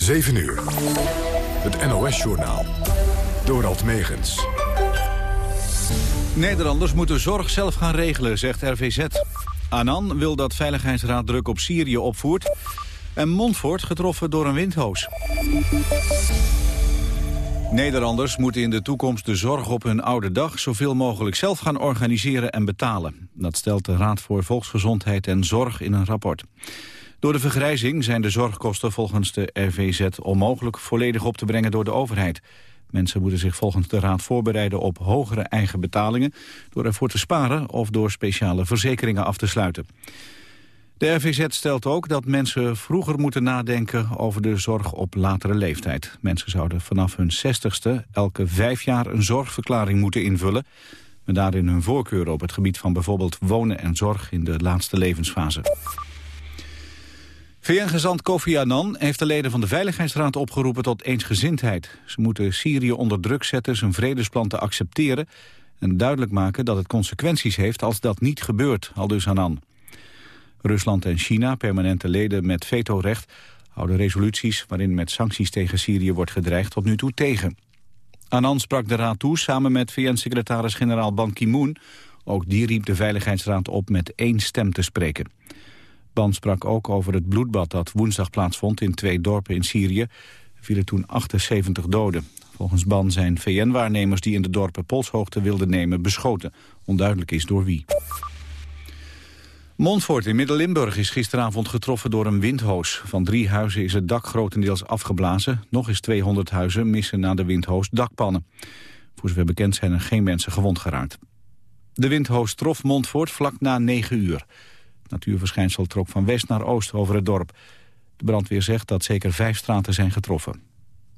7 uur. Het NOS-journaal. Dorald Megens. Nederlanders moeten zorg zelf gaan regelen, zegt RVZ. Anan wil dat Veiligheidsraad druk op Syrië opvoert. En Montfort getroffen door een windhoos. Nederlanders moeten in de toekomst de zorg op hun oude dag... zoveel mogelijk zelf gaan organiseren en betalen. Dat stelt de Raad voor Volksgezondheid en Zorg in een rapport. Door de vergrijzing zijn de zorgkosten volgens de RVZ onmogelijk volledig op te brengen door de overheid. Mensen moeten zich volgens de Raad voorbereiden op hogere eigen betalingen... door ervoor te sparen of door speciale verzekeringen af te sluiten. De RVZ stelt ook dat mensen vroeger moeten nadenken over de zorg op latere leeftijd. Mensen zouden vanaf hun zestigste elke vijf jaar een zorgverklaring moeten invullen... met daarin hun voorkeuren op het gebied van bijvoorbeeld wonen en zorg in de laatste levensfase. VN-gezant Kofi Annan heeft de leden van de Veiligheidsraad opgeroepen tot eensgezindheid. Ze moeten Syrië onder druk zetten zijn vredesplan te accepteren... en duidelijk maken dat het consequenties heeft als dat niet gebeurt, aldus Annan. Rusland en China, permanente leden met vetorecht... houden resoluties waarin met sancties tegen Syrië wordt gedreigd tot nu toe tegen. Annan sprak de raad toe samen met VN-secretaris-generaal Ban Ki-moon. Ook die riep de Veiligheidsraad op met één stem te spreken. Ban sprak ook over het bloedbad dat woensdag plaatsvond in twee dorpen in Syrië. Er vielen toen 78 doden. Volgens Ban zijn VN-waarnemers die in de dorpen polshoogte wilden nemen beschoten. Onduidelijk is door wie. Montfort in Midden-Limburg is gisteravond getroffen door een windhoos. Van drie huizen is het dak grotendeels afgeblazen. Nog eens 200 huizen missen na de windhoos dakpannen. Voor zover bekend zijn er geen mensen gewond geraakt. De windhoos trof Montfort vlak na 9 uur. Natuurverschijnsel trok van west naar oost over het dorp. De brandweer zegt dat zeker vijf straten zijn getroffen.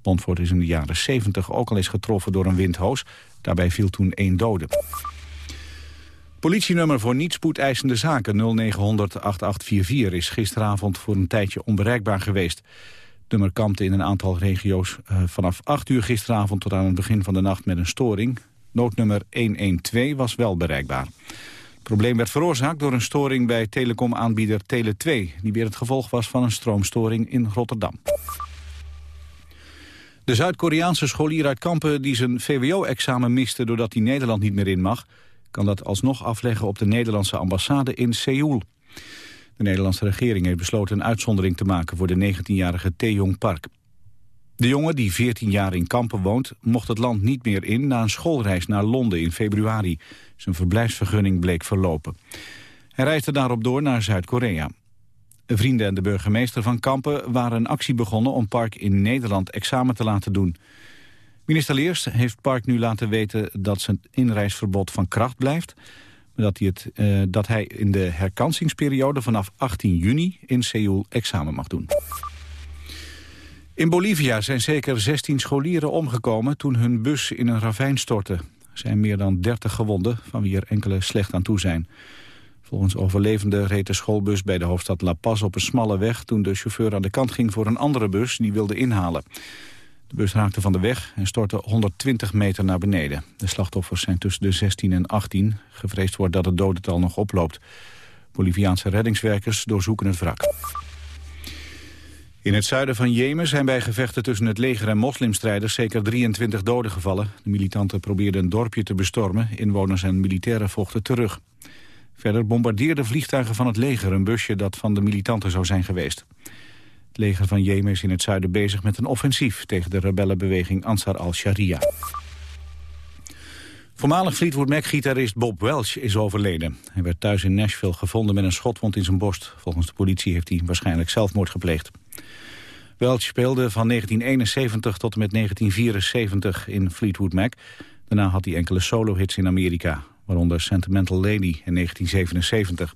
Montfort is in de jaren 70 ook al eens getroffen door een windhoos. Daarbij viel toen één dode. Politienummer voor niet-spoedeisende zaken 0900 8844 is gisteravond voor een tijdje onbereikbaar geweest. Het nummer kampte in een aantal regio's uh, vanaf 8 uur gisteravond tot aan het begin van de nacht met een storing. Noodnummer 112 was wel bereikbaar. Het probleem werd veroorzaakt door een storing bij telecomaanbieder Tele2... die weer het gevolg was van een stroomstoring in Rotterdam. De Zuid-Koreaanse scholier uit Kampen die zijn VWO-examen miste... doordat hij Nederland niet meer in mag... kan dat alsnog afleggen op de Nederlandse ambassade in Seoul. De Nederlandse regering heeft besloten een uitzondering te maken... voor de 19-jarige Taeyong Park. De jongen, die 14 jaar in Kampen woont, mocht het land niet meer in... na een schoolreis naar Londen in februari. Zijn verblijfsvergunning bleek verlopen. Hij reisde daarop door naar Zuid-Korea. Vrienden en de burgemeester van Kampen waren een actie begonnen... om Park in Nederland examen te laten doen. Minister Leers heeft Park nu laten weten dat zijn inreisverbod van kracht blijft... maar dat hij, het, uh, dat hij in de herkansingsperiode vanaf 18 juni in Seoul examen mag doen. In Bolivia zijn zeker 16 scholieren omgekomen toen hun bus in een ravijn stortte. Er zijn meer dan 30 gewonden, van wie er enkele slecht aan toe zijn. Volgens overlevenden reed de schoolbus bij de hoofdstad La Paz op een smalle weg... toen de chauffeur aan de kant ging voor een andere bus die wilde inhalen. De bus raakte van de weg en stortte 120 meter naar beneden. De slachtoffers zijn tussen de 16 en 18. Gevreesd wordt dat het dodental nog oploopt. Boliviaanse reddingswerkers doorzoeken het wrak. In het zuiden van Jemen zijn bij gevechten tussen het leger en moslimstrijders zeker 23 doden gevallen. De militanten probeerden een dorpje te bestormen. Inwoners en militairen vochten terug. Verder bombardeerden vliegtuigen van het leger een busje dat van de militanten zou zijn geweest. Het leger van Jemen is in het zuiden bezig met een offensief tegen de rebellenbeweging Ansar al-Sharia. Voormalig Fleetwood Mac-gitarist Bob Welch is overleden. Hij werd thuis in Nashville gevonden met een schotwond in zijn borst. Volgens de politie heeft hij waarschijnlijk zelfmoord gepleegd. Welch speelde van 1971 tot en met 1974 in Fleetwood Mac. Daarna had hij enkele solo-hits in Amerika, waaronder Sentimental Lady in 1977.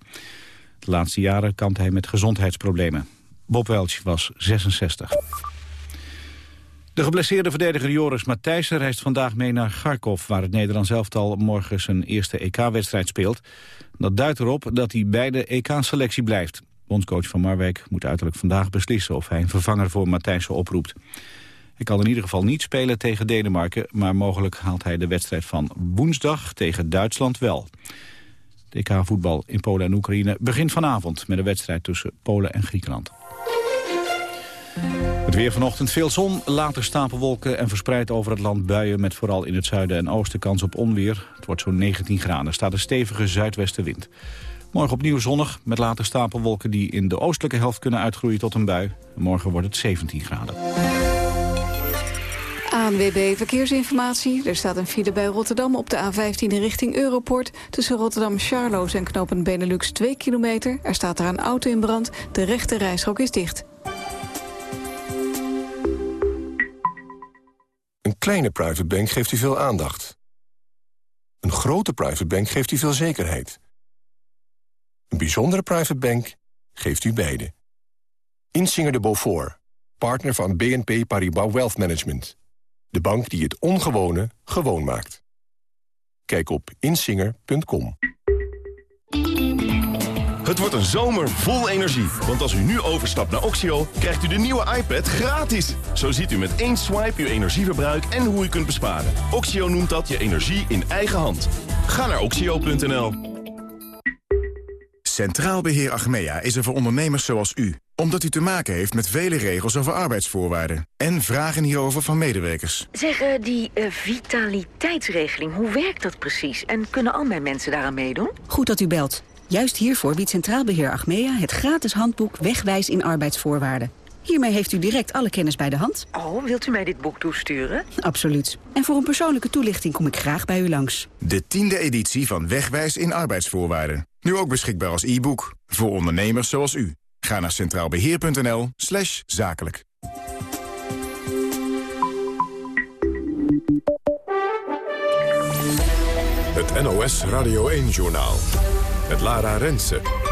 De laatste jaren kampte hij met gezondheidsproblemen. Bob Welch was 66. De geblesseerde verdediger Joris Matthijssen reist vandaag mee naar Kharkov... waar het Nederlands elftal morgen zijn eerste EK-wedstrijd speelt. Dat duidt erop dat hij bij de EK-selectie blijft. Bondscoach van Marwijk moet uiterlijk vandaag beslissen... of hij een vervanger voor Matthijssen oproept. Hij kan in ieder geval niet spelen tegen Denemarken... maar mogelijk haalt hij de wedstrijd van woensdag tegen Duitsland wel. De EK-voetbal in Polen en Oekraïne begint vanavond... met een wedstrijd tussen Polen en Griekenland. Het weer vanochtend veel zon, later stapelwolken en verspreid over het land buien... met vooral in het zuiden en oosten kans op onweer. Het wordt zo'n 19 graden. Staat een stevige zuidwestenwind. Morgen opnieuw zonnig, met later stapelwolken die in de oostelijke helft kunnen uitgroeien tot een bui. Morgen wordt het 17 graden. ANWB Verkeersinformatie. Er staat een file bij Rotterdam op de A15 in richting Europort. Tussen Rotterdam-Charloes en knooppunt Benelux 2 kilometer. Er staat daar een auto in brand. De rechte reishok is dicht. Een kleine private bank geeft u veel aandacht. Een grote private bank geeft u veel zekerheid. Een bijzondere private bank geeft u beide. Insinger de Beaufort, partner van BNP Paribas Wealth Management. De bank die het ongewone gewoon maakt. Kijk op insinger.com. Het wordt een zomer vol energie. Want als u nu overstapt naar Oxio, krijgt u de nieuwe iPad gratis. Zo ziet u met één swipe uw energieverbruik en hoe u kunt besparen. Oxio noemt dat je energie in eigen hand. Ga naar oxio.nl. Centraal Beheer Achmea is er voor ondernemers zoals u. Omdat u te maken heeft met vele regels over arbeidsvoorwaarden. En vragen hierover van medewerkers. Zeg, eh, die eh, vitaliteitsregeling, hoe werkt dat precies? En kunnen al mijn mensen daaraan meedoen? Goed dat u belt. Juist hiervoor biedt Centraal Beheer Achmea het gratis handboek Wegwijs in arbeidsvoorwaarden. Hiermee heeft u direct alle kennis bij de hand. Oh, wilt u mij dit boek toesturen? Absoluut. En voor een persoonlijke toelichting kom ik graag bij u langs. De tiende editie van Wegwijs in arbeidsvoorwaarden. Nu ook beschikbaar als e-book. Voor ondernemers zoals u. Ga naar centraalbeheer.nl slash zakelijk. Het NOS Radio 1-journaal. Met Lara Rensen.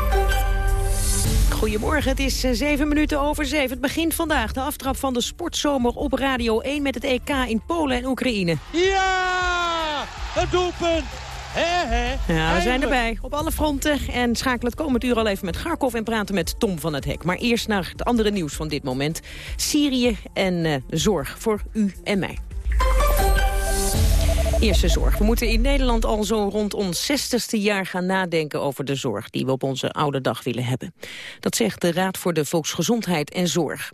Goedemorgen, het is eh, zeven minuten over zeven. Het begint vandaag de aftrap van de sportzomer op Radio 1... met het EK in Polen en Oekraïne. Ja! Het doelpunt! He, he. Ja, we zijn erbij op alle fronten en schakelen het komend uur al even met Garkov en praten met Tom van het Hek. Maar eerst naar het andere nieuws van dit moment. Syrië en uh, zorg voor u en mij. Eerste zorg. We moeten in Nederland al zo rond ons 60ste jaar gaan nadenken over de zorg die we op onze oude dag willen hebben. Dat zegt de Raad voor de Volksgezondheid en Zorg.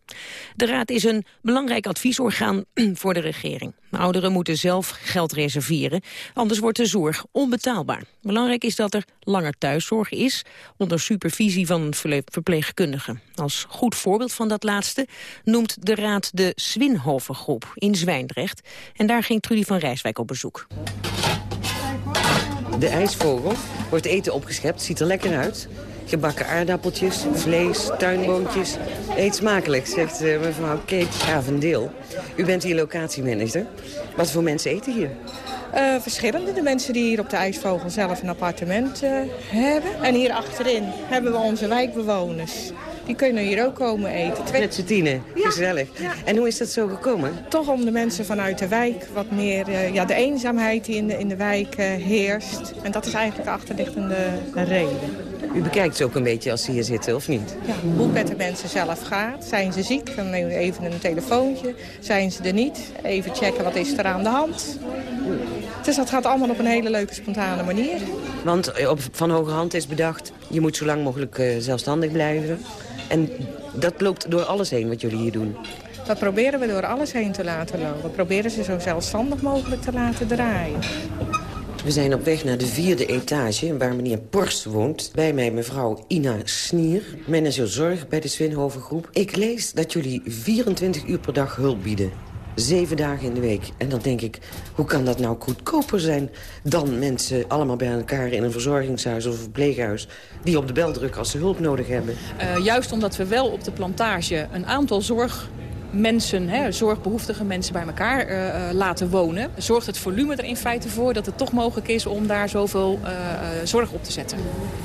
De Raad is een belangrijk adviesorgaan voor de regering. Ouderen moeten zelf geld reserveren, anders wordt de zorg onbetaalbaar. Belangrijk is dat er langer thuiszorg is, onder supervisie van een verpleegkundige. Als goed voorbeeld van dat laatste noemt de Raad de Swinhovengroep in Zwijndrecht. En daar ging Trudy van Rijswijk op bezoek. De ijsvogel wordt eten opgeschept, ziet er lekker uit. Gebakken aardappeltjes, vlees, tuinboontjes. Eet smakelijk, zegt uh, mevrouw Kate Gravendeel. U bent hier locatiemanager. Wat voor mensen eten hier? Uh, verschillende. De mensen die hier op de IJsvogel zelf een appartement uh, hebben. En hier achterin hebben we onze wijkbewoners. Die kunnen hier ook komen eten. Twee... Met z'n tienen, gezellig. Ja. En hoe is dat zo gekomen? Toch om de mensen vanuit de wijk wat meer... Uh, ja, de eenzaamheid die in de, in de wijk heerst. En dat is eigenlijk de achterliggende reden. U bekijkt ze ook een beetje als ze hier zitten, of niet? Ja, hoe het met de mensen zelf gaat. Zijn ze ziek? Dan nemen we even een telefoontje. Zijn ze er niet? Even checken wat is er aan de hand. Dus dat gaat allemaal op een hele leuke, spontane manier. Want op, van hoge hand is bedacht, je moet zo lang mogelijk uh, zelfstandig blijven. En dat loopt door alles heen wat jullie hier doen. Dat proberen we door alles heen te laten lopen. We proberen ze zo zelfstandig mogelijk te laten draaien. We zijn op weg naar de vierde etage, waar meneer Pors woont. Bij mij mevrouw Ina Snier, manager zorg bij de Swinhoven Groep. Ik lees dat jullie 24 uur per dag hulp bieden. Zeven dagen in de week. En dan denk ik, hoe kan dat nou goedkoper zijn... dan mensen allemaal bij elkaar in een verzorgingshuis of een verpleeghuis... die op de bel drukken als ze hulp nodig hebben? Uh, juist omdat we wel op de plantage een aantal zorg mensen, hè, zorgbehoeftige mensen bij elkaar uh, laten wonen... zorgt het volume er in feite voor dat het toch mogelijk is om daar zoveel uh, zorg op te zetten.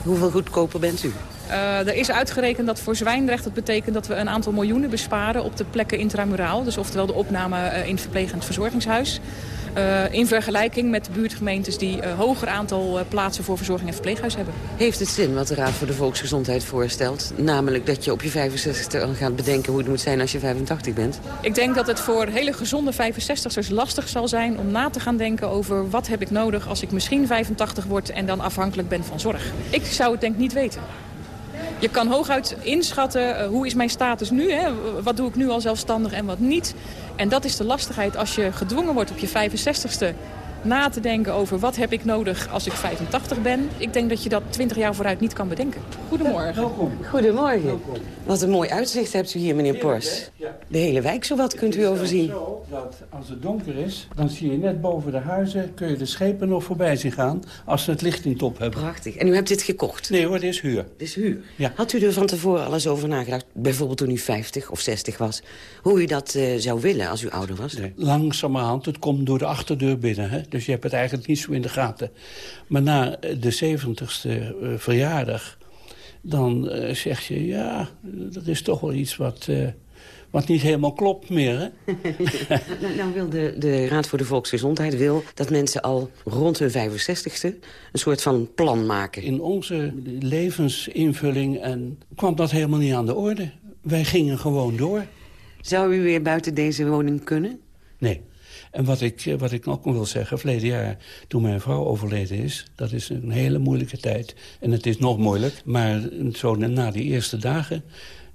Hoeveel goedkoper bent u? Uh, er is uitgerekend dat voor Zwijndrecht dat betekent dat we een aantal miljoenen besparen op de plekken intramuraal. Dus oftewel de opname in het verplegend verzorgingshuis. Uh, in vergelijking met de buurtgemeentes die een hoger aantal plaatsen voor verzorging en verpleeghuis hebben. Heeft het zin wat de Raad voor de Volksgezondheid voorstelt? Namelijk dat je op je 65 gaat bedenken hoe het moet zijn als je 85 bent? Ik denk dat het voor hele gezonde 65ers lastig zal zijn om na te gaan denken over wat heb ik nodig als ik misschien 85 word en dan afhankelijk ben van zorg. Ik zou het denk niet weten. Je kan hooguit inschatten hoe is mijn status nu. Hè? Wat doe ik nu al zelfstandig en wat niet. En dat is de lastigheid als je gedwongen wordt op je 65ste na te denken over wat heb ik nodig als ik 85 ben. Ik denk dat je dat 20 jaar vooruit niet kan bedenken. Goedemorgen. Welkom. Goedemorgen. Wat een mooi uitzicht hebt u hier, meneer Pors. De hele wijk zowat kunt u overzien. dat als het donker is, dan zie je net boven de huizen... kun je de schepen nog voorbij zien gaan als ze het licht in top hebben. Prachtig. En u hebt dit gekocht? Nee hoor, dit is huur. Dit is huur? Ja. Had u er van tevoren alles over nagedacht? Bijvoorbeeld toen u 50 of 60 was. Hoe u dat uh, zou willen als u ouder was? Nee. Langzamerhand, het komt door de achterdeur binnen. Hè? Dus je hebt het eigenlijk niet zo in de gaten. Maar na de 70ste uh, verjaardag... dan uh, zeg je, ja, dat is toch wel iets wat... Wat niet helemaal klopt meer, hè? nou, nou, wil de, de Raad voor de Volksgezondheid wil dat mensen al rond hun 65ste... een soort van plan maken. In onze levensinvulling en kwam dat helemaal niet aan de orde. Wij gingen gewoon door. Zou u weer buiten deze woning kunnen? Nee. En wat ik, wat ik nog wil zeggen, verleden jaar toen mijn vrouw overleden is... dat is een hele moeilijke tijd. En het is nog moeilijk, maar zo na die eerste dagen...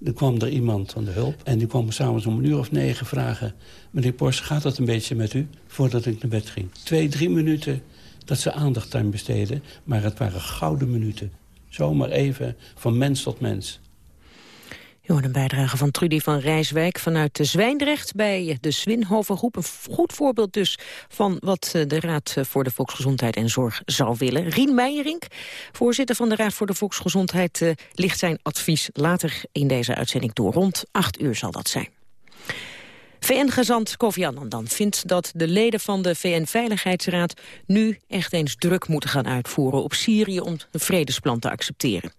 Er kwam er iemand van de hulp en die kwam s'avonds om een uur of negen vragen... meneer Pors, gaat het een beetje met u? Voordat ik naar bed ging. Twee, drie minuten dat ze aandacht aan besteden, maar het waren gouden minuten. Zomaar even van mens tot mens. Hoort een bijdrage van Trudy van Rijswijk vanuit de Zwijndrecht bij de Swinhovengroep. Een goed voorbeeld dus van wat eh, de Raad voor de Volksgezondheid en Zorg zou willen. Rien Meijerink, voorzitter van de Raad voor de Volksgezondheid, uh, ligt zijn advies later in deze uitzending door. Rond acht uur zal dat zijn. VN-gezant Kofi Annan dan vindt dat de leden van de VN-veiligheidsraad nu echt eens druk moeten gaan uitvoeren op Syrië om een vredesplan te accepteren.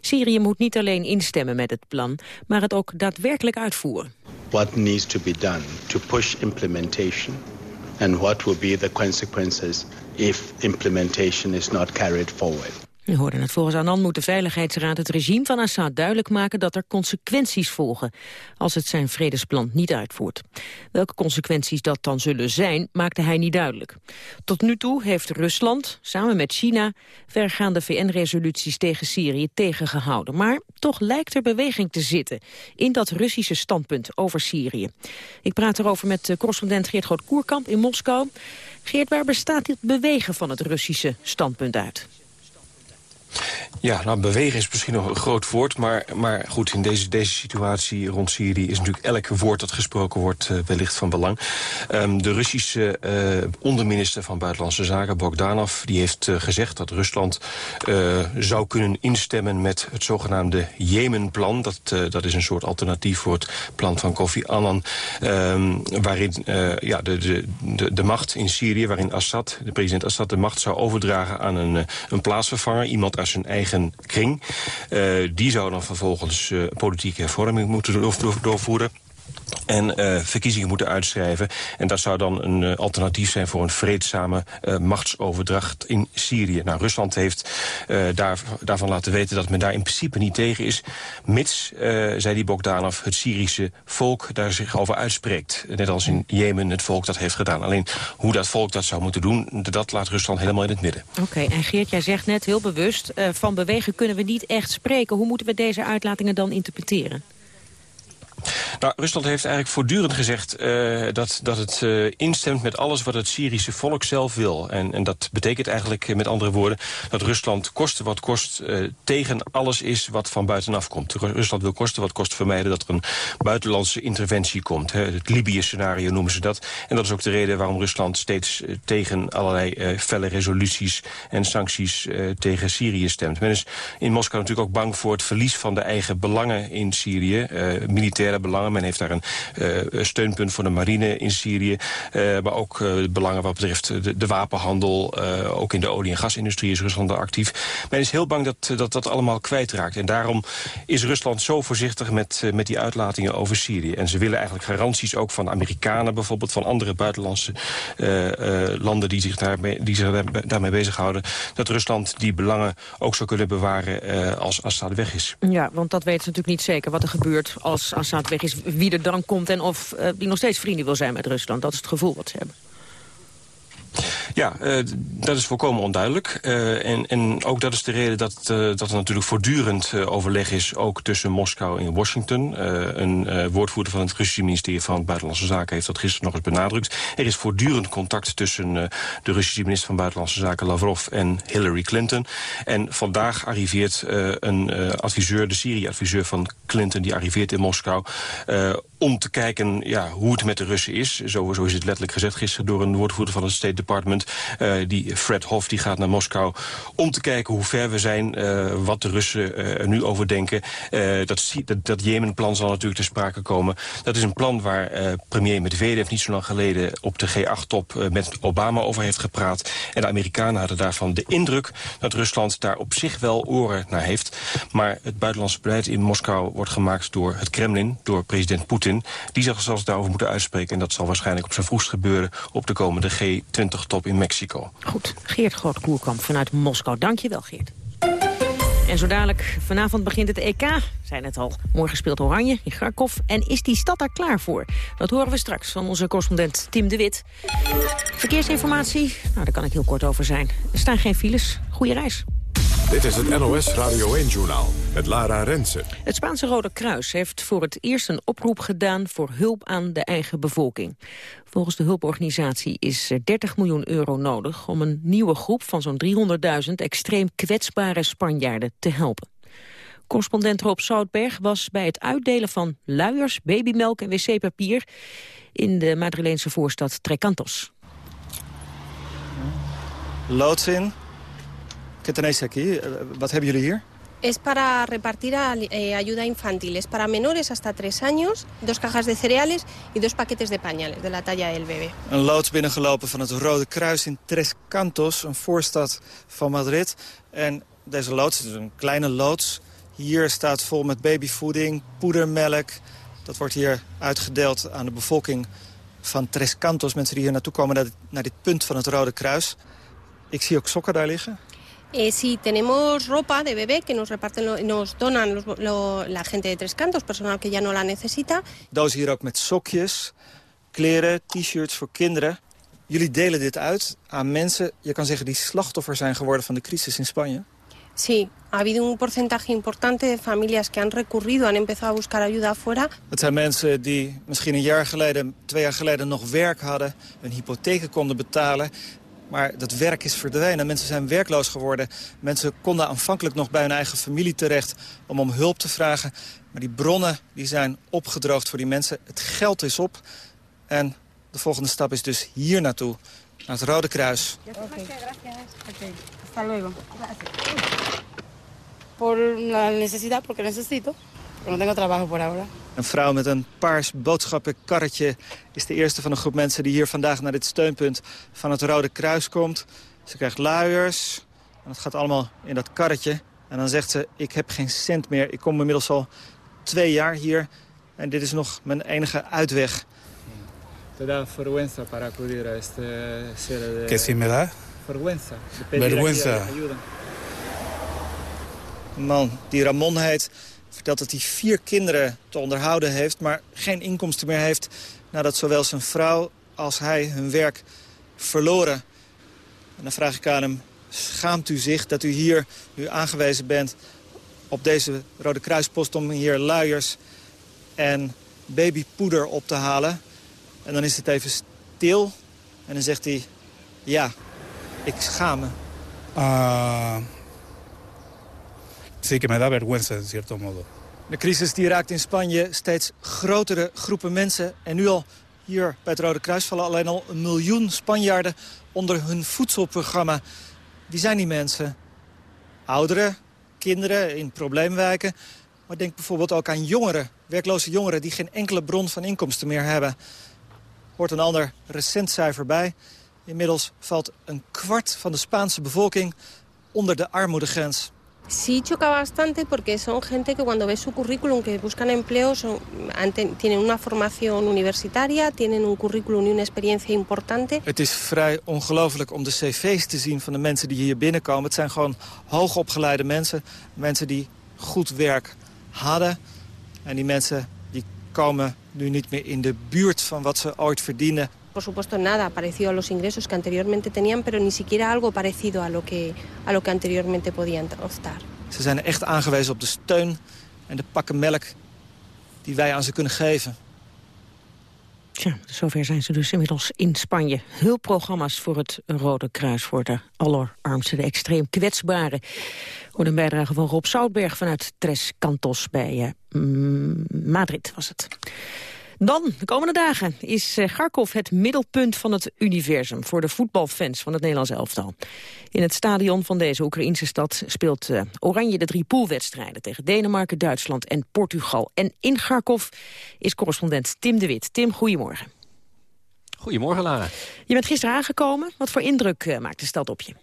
Syrië moet niet alleen instemmen met het plan, maar het ook daadwerkelijk uitvoeren. What needs to be done to push implementation and what will be the consequences if implementation is not carried forward. Het volgens Annan moet de Veiligheidsraad het regime van Assad duidelijk maken dat er consequenties volgen als het zijn vredesplan niet uitvoert. Welke consequenties dat dan zullen zijn, maakte hij niet duidelijk. Tot nu toe heeft Rusland, samen met China, vergaande VN-resoluties tegen Syrië tegengehouden. Maar toch lijkt er beweging te zitten in dat Russische standpunt over Syrië. Ik praat erover met correspondent Geert Groot-Koerkamp in Moskou. Geert, waar bestaat dit bewegen van het Russische standpunt uit? Ja, nou, bewegen is misschien nog een groot woord. Maar, maar goed, in deze, deze situatie rond Syrië is natuurlijk elk woord dat gesproken wordt uh, wellicht van belang. Um, de Russische uh, onderminister van Buitenlandse Zaken, Bogdanov, die heeft uh, gezegd dat Rusland zou kunnen instemmen met het zogenaamde Jemenplan. Dat, dat is een soort alternatief voor het plan van Kofi Annan. Um, waarin ja, de, de, de, de macht in Syrië, waarin Assad, de president Assad de macht zou overdragen aan een, een plaatsvervanger. Iemand uit zijn eigen kring. Uh, die zou dan vervolgens uh, politieke hervorming moeten doorvoeren en uh, verkiezingen moeten uitschrijven. En dat zou dan een uh, alternatief zijn voor een vreedzame uh, machtsoverdracht in Syrië. Nou, Rusland heeft daar, daarvan laten weten dat men daar in principe niet tegen is... mits, zei die Bogdanov, het Syrische volk daar zich over uitspreekt. Net als in Jemen het volk dat heeft gedaan. Alleen hoe dat volk dat zou moeten doen, dat laat Rusland helemaal in het midden. Oké, en Geert, jij zegt net heel bewust... van bewegen kunnen we niet echt spreken. Hoe moeten we deze uitlatingen dan interpreteren? Nou, Rusland heeft eigenlijk voortdurend gezegd uh, dat, dat het uh, instemt met alles wat het Syrische volk zelf wil. En, en dat betekent eigenlijk uh, met andere woorden dat Rusland koste wat kost tegen alles is wat van buitenaf komt. Rusland wil kosten wat kost vermijden dat er een buitenlandse interventie komt. Hè. Het Libië-scenario noemen ze dat. En dat is ook de reden waarom Rusland steeds tegen allerlei felle resoluties en sancties tegen Syrië stemt. Men is in Moskou natuurlijk ook bang voor het verlies van de eigen belangen in Syrië. militaire belangen. Men heeft daar een uh, steunpunt voor de marine in Syrië. Uh, maar ook uh, belangen wat betreft de, de wapenhandel. ook in de olie- en gasindustrie is Rusland daar actief. Men is heel bang dat dat, dat allemaal kwijtraakt. En daarom is Rusland zo voorzichtig met, met die uitlatingen over Syrië. En ze willen eigenlijk garanties ook van Amerikanen bijvoorbeeld... van andere buitenlandse landen die zich, daarmee, die zich daarmee bezighouden... dat Rusland die belangen ook zou kunnen bewaren als Assad weg is. Ja, want dat weten ze natuurlijk niet zeker wat er gebeurt als Assad weg is wie er dan komt... en of die nog steeds vrienden wil zijn met Rusland. Dat is het gevoel wat ze hebben. Ja, uh, dat is volkomen onduidelijk. Uh, en, en ook dat is de reden dat, uh, dat er natuurlijk voortdurend overleg is... ook tussen Moskou en Washington. een woordvoerder van het Russische ministerie van Buitenlandse Zaken... heeft dat gisteren nog eens benadrukt. Er is voortdurend contact tussen de Russische minister van Buitenlandse Zaken... Lavrov en Hillary Clinton. En vandaag arriveert een adviseur, de Syrië-adviseur van Clinton... die arriveert in Moskou om te kijken ja, hoe het met de Russen is. Zo, is het letterlijk gezegd gisteren door een woordvoerder van het State Department. Uh, die Fred Hoff die gaat naar Moskou om te kijken hoe ver we zijn. Uh, wat de Russen uh, er nu over denken. dat, dat, dat Jemen-plan zal natuurlijk te sprake komen. Dat is een plan waar premier Medvedev niet zo lang geleden... op de G8-top met Obama over heeft gepraat. En de Amerikanen hadden daarvan de indruk... dat Rusland daar op zich wel oren naar heeft. Maar het buitenlandse beleid in Moskou wordt gemaakt door het Kremlin... door president Poetin die zich zelfs daarover moeten uitspreken. En dat zal waarschijnlijk op zijn vroegst gebeuren op de komende G20-top in Mexico. Goed, Geert Groot-Koerkamp vanuit Moskou. Dank je wel, Geert. En zo dadelijk, vanavond begint het EK. Zijn het al. Morgen speelt Oranje in Kharkov. En is die stad daar klaar voor? Dat horen we straks van onze correspondent Tim de Wit. Verkeersinformatie? Nou, daar kan ik heel kort over zijn. Er staan geen files. Goeie reis. Dit is het NOS Radio 1-journaal met Lara Rensen. Het Spaanse Rode Kruis heeft voor het eerst een oproep gedaan... voor hulp aan de eigen bevolking. Volgens de hulporganisatie is er 30 miljoen euro nodig... om een nieuwe groep van zo'n 300.000 extreem kwetsbare Spanjaarden te helpen. Correspondent Rob Zoutberg was bij het uitdelen van luiers, babymelk en wc-papier... in de Madrileense voorstad Trecantos. Loods in, ¿Qué tenéis aquí? Wat hebben jullie hier? Es para repartir eh, ayuda infantil. Es para menores hasta tres años, dos cajas de cereales y dos paquetes de pañales de la talla del bebé. Een loods binnengelopen van het Rode Kruis in Tres Cantos, een voorstad van Madrid. En deze loods is een kleine loods. Hier staat vol met babyvoeding, poedermelk. Dat wordt hier uitgedeeld aan de bevolking van Tres Cantos. Mensen die hier naartoe komen naar dit, naar dit punt van het Rode Kruis. Ik zie ook sokken daar liggen. Eh, sí, tenemos ropa de bebé que nos reparten, nos donan los, lo, la gente de Tres Cantos, personal que ya no la necesita. Doos hier ook met sokjes, kleren, t-shirts voor kinderen. Jullie delen dit uit aan mensen, je kan zeggen, die slachtoffer zijn geworden van de crisis in Spanje. Sí, ha habido un porcentaje importante de familias que han recurrido, han empezado a buscar ayuda afuera. Het zijn mensen die misschien een jaar geleden, twee jaar geleden nog werk hadden, hun hypotheken konden betalen maar dat werk is verdwenen. Mensen zijn werkloos geworden. Mensen konden aanvankelijk nog bij hun eigen familie terecht om om hulp te vragen. Maar die bronnen die zijn opgedroogd voor die mensen. Het geld is op. En de volgende stap is dus hier naartoe. Naar het Rode Kruis. Okay. Hasta luego. Por la necesidad, porque necesito. No tengo trabajo por ahora. Een vrouw met een paars boodschappenkarretje is de eerste van een groep mensen... die hier vandaag naar dit steunpunt van het Rode Kruis komt. Ze krijgt luiers en dat gaat allemaal in dat karretje. En dan zegt ze, ik heb geen cent meer. Ik kom inmiddels al twee jaar hier en dit is nog mijn enige uitweg. De... ¿Qué me da? Vergüenza. Vergüenza. Man die Ramon heet, vertelt dat hij vier kinderen te onderhouden heeft... maar geen inkomsten meer heeft nadat zowel zijn vrouw als hij hun werk verloren. En dan vraag ik aan hem, schaamt u zich dat u hier nu aangewezen bent... op deze Rode Kruispost om hier luiers en babypoeder op te halen? En dan is het even stil en dan zegt hij, ja, ik schaam me. Uh, que me da vergüenza, en cierto modo. De crisis die raakt in Spanje steeds grotere groepen mensen. En nu al hier bij het Rode Kruis vallen alleen al een miljoen Spanjaarden onder hun voedselprogramma. Wie zijn die mensen? Ouderen, kinderen in probleemwijken. Maar denk bijvoorbeeld ook aan jongeren, werkloze jongeren... die geen enkele bron van inkomsten meer hebben. Hoort een ander recent cijfer bij. Inmiddels valt een kwart van de Spaanse bevolking onder de armoedegrens. Sí choca bastante porque son gente que cuando ves su currículum que buscan empleo son, tienen una formación universitaria, tienen un currículum y una experiencia importante. Het is vrij ongelooflijk om de cv's te zien van de mensen die hier binnenkomen. Het zijn gewoon hoogopgeleide mensen, mensen die goed werk hadden. En die mensen die komen nu niet meer in de buurt van wat ze ooit verdienen. Por supuesto nada parecido a los ingresos que anteriormente tenían, pero ni siquiera algo parecido a lo que, a lo que anteriormente podían optar. Ze zijn echt aangewezen op de steun en de pakken melk die wij aan ze kunnen geven. Tja, zover zijn ze dus inmiddels in Spanje. Hulpprogramma's voor het Rode Kruis voor de allerarmste, de extreem kwetsbaren. Hoorde een bijdrage van Rob Zoutberg vanuit Tres Cantos bij uh, Madrid was het. Dan, de komende dagen, is Garkov het middelpunt van het universum... voor de voetbalfans van het Nederlands elftal. In het stadion van deze Oekraïnse stad speelt uh, Oranje de drie poolwedstrijden... tegen Denemarken, Duitsland en Portugal. En in Garkov is correspondent Tim de Wit. Tim, goedemorgen. Goedemorgen, Lara. Je bent gisteren aangekomen. Wat voor indruk uh, maakt de stad op je?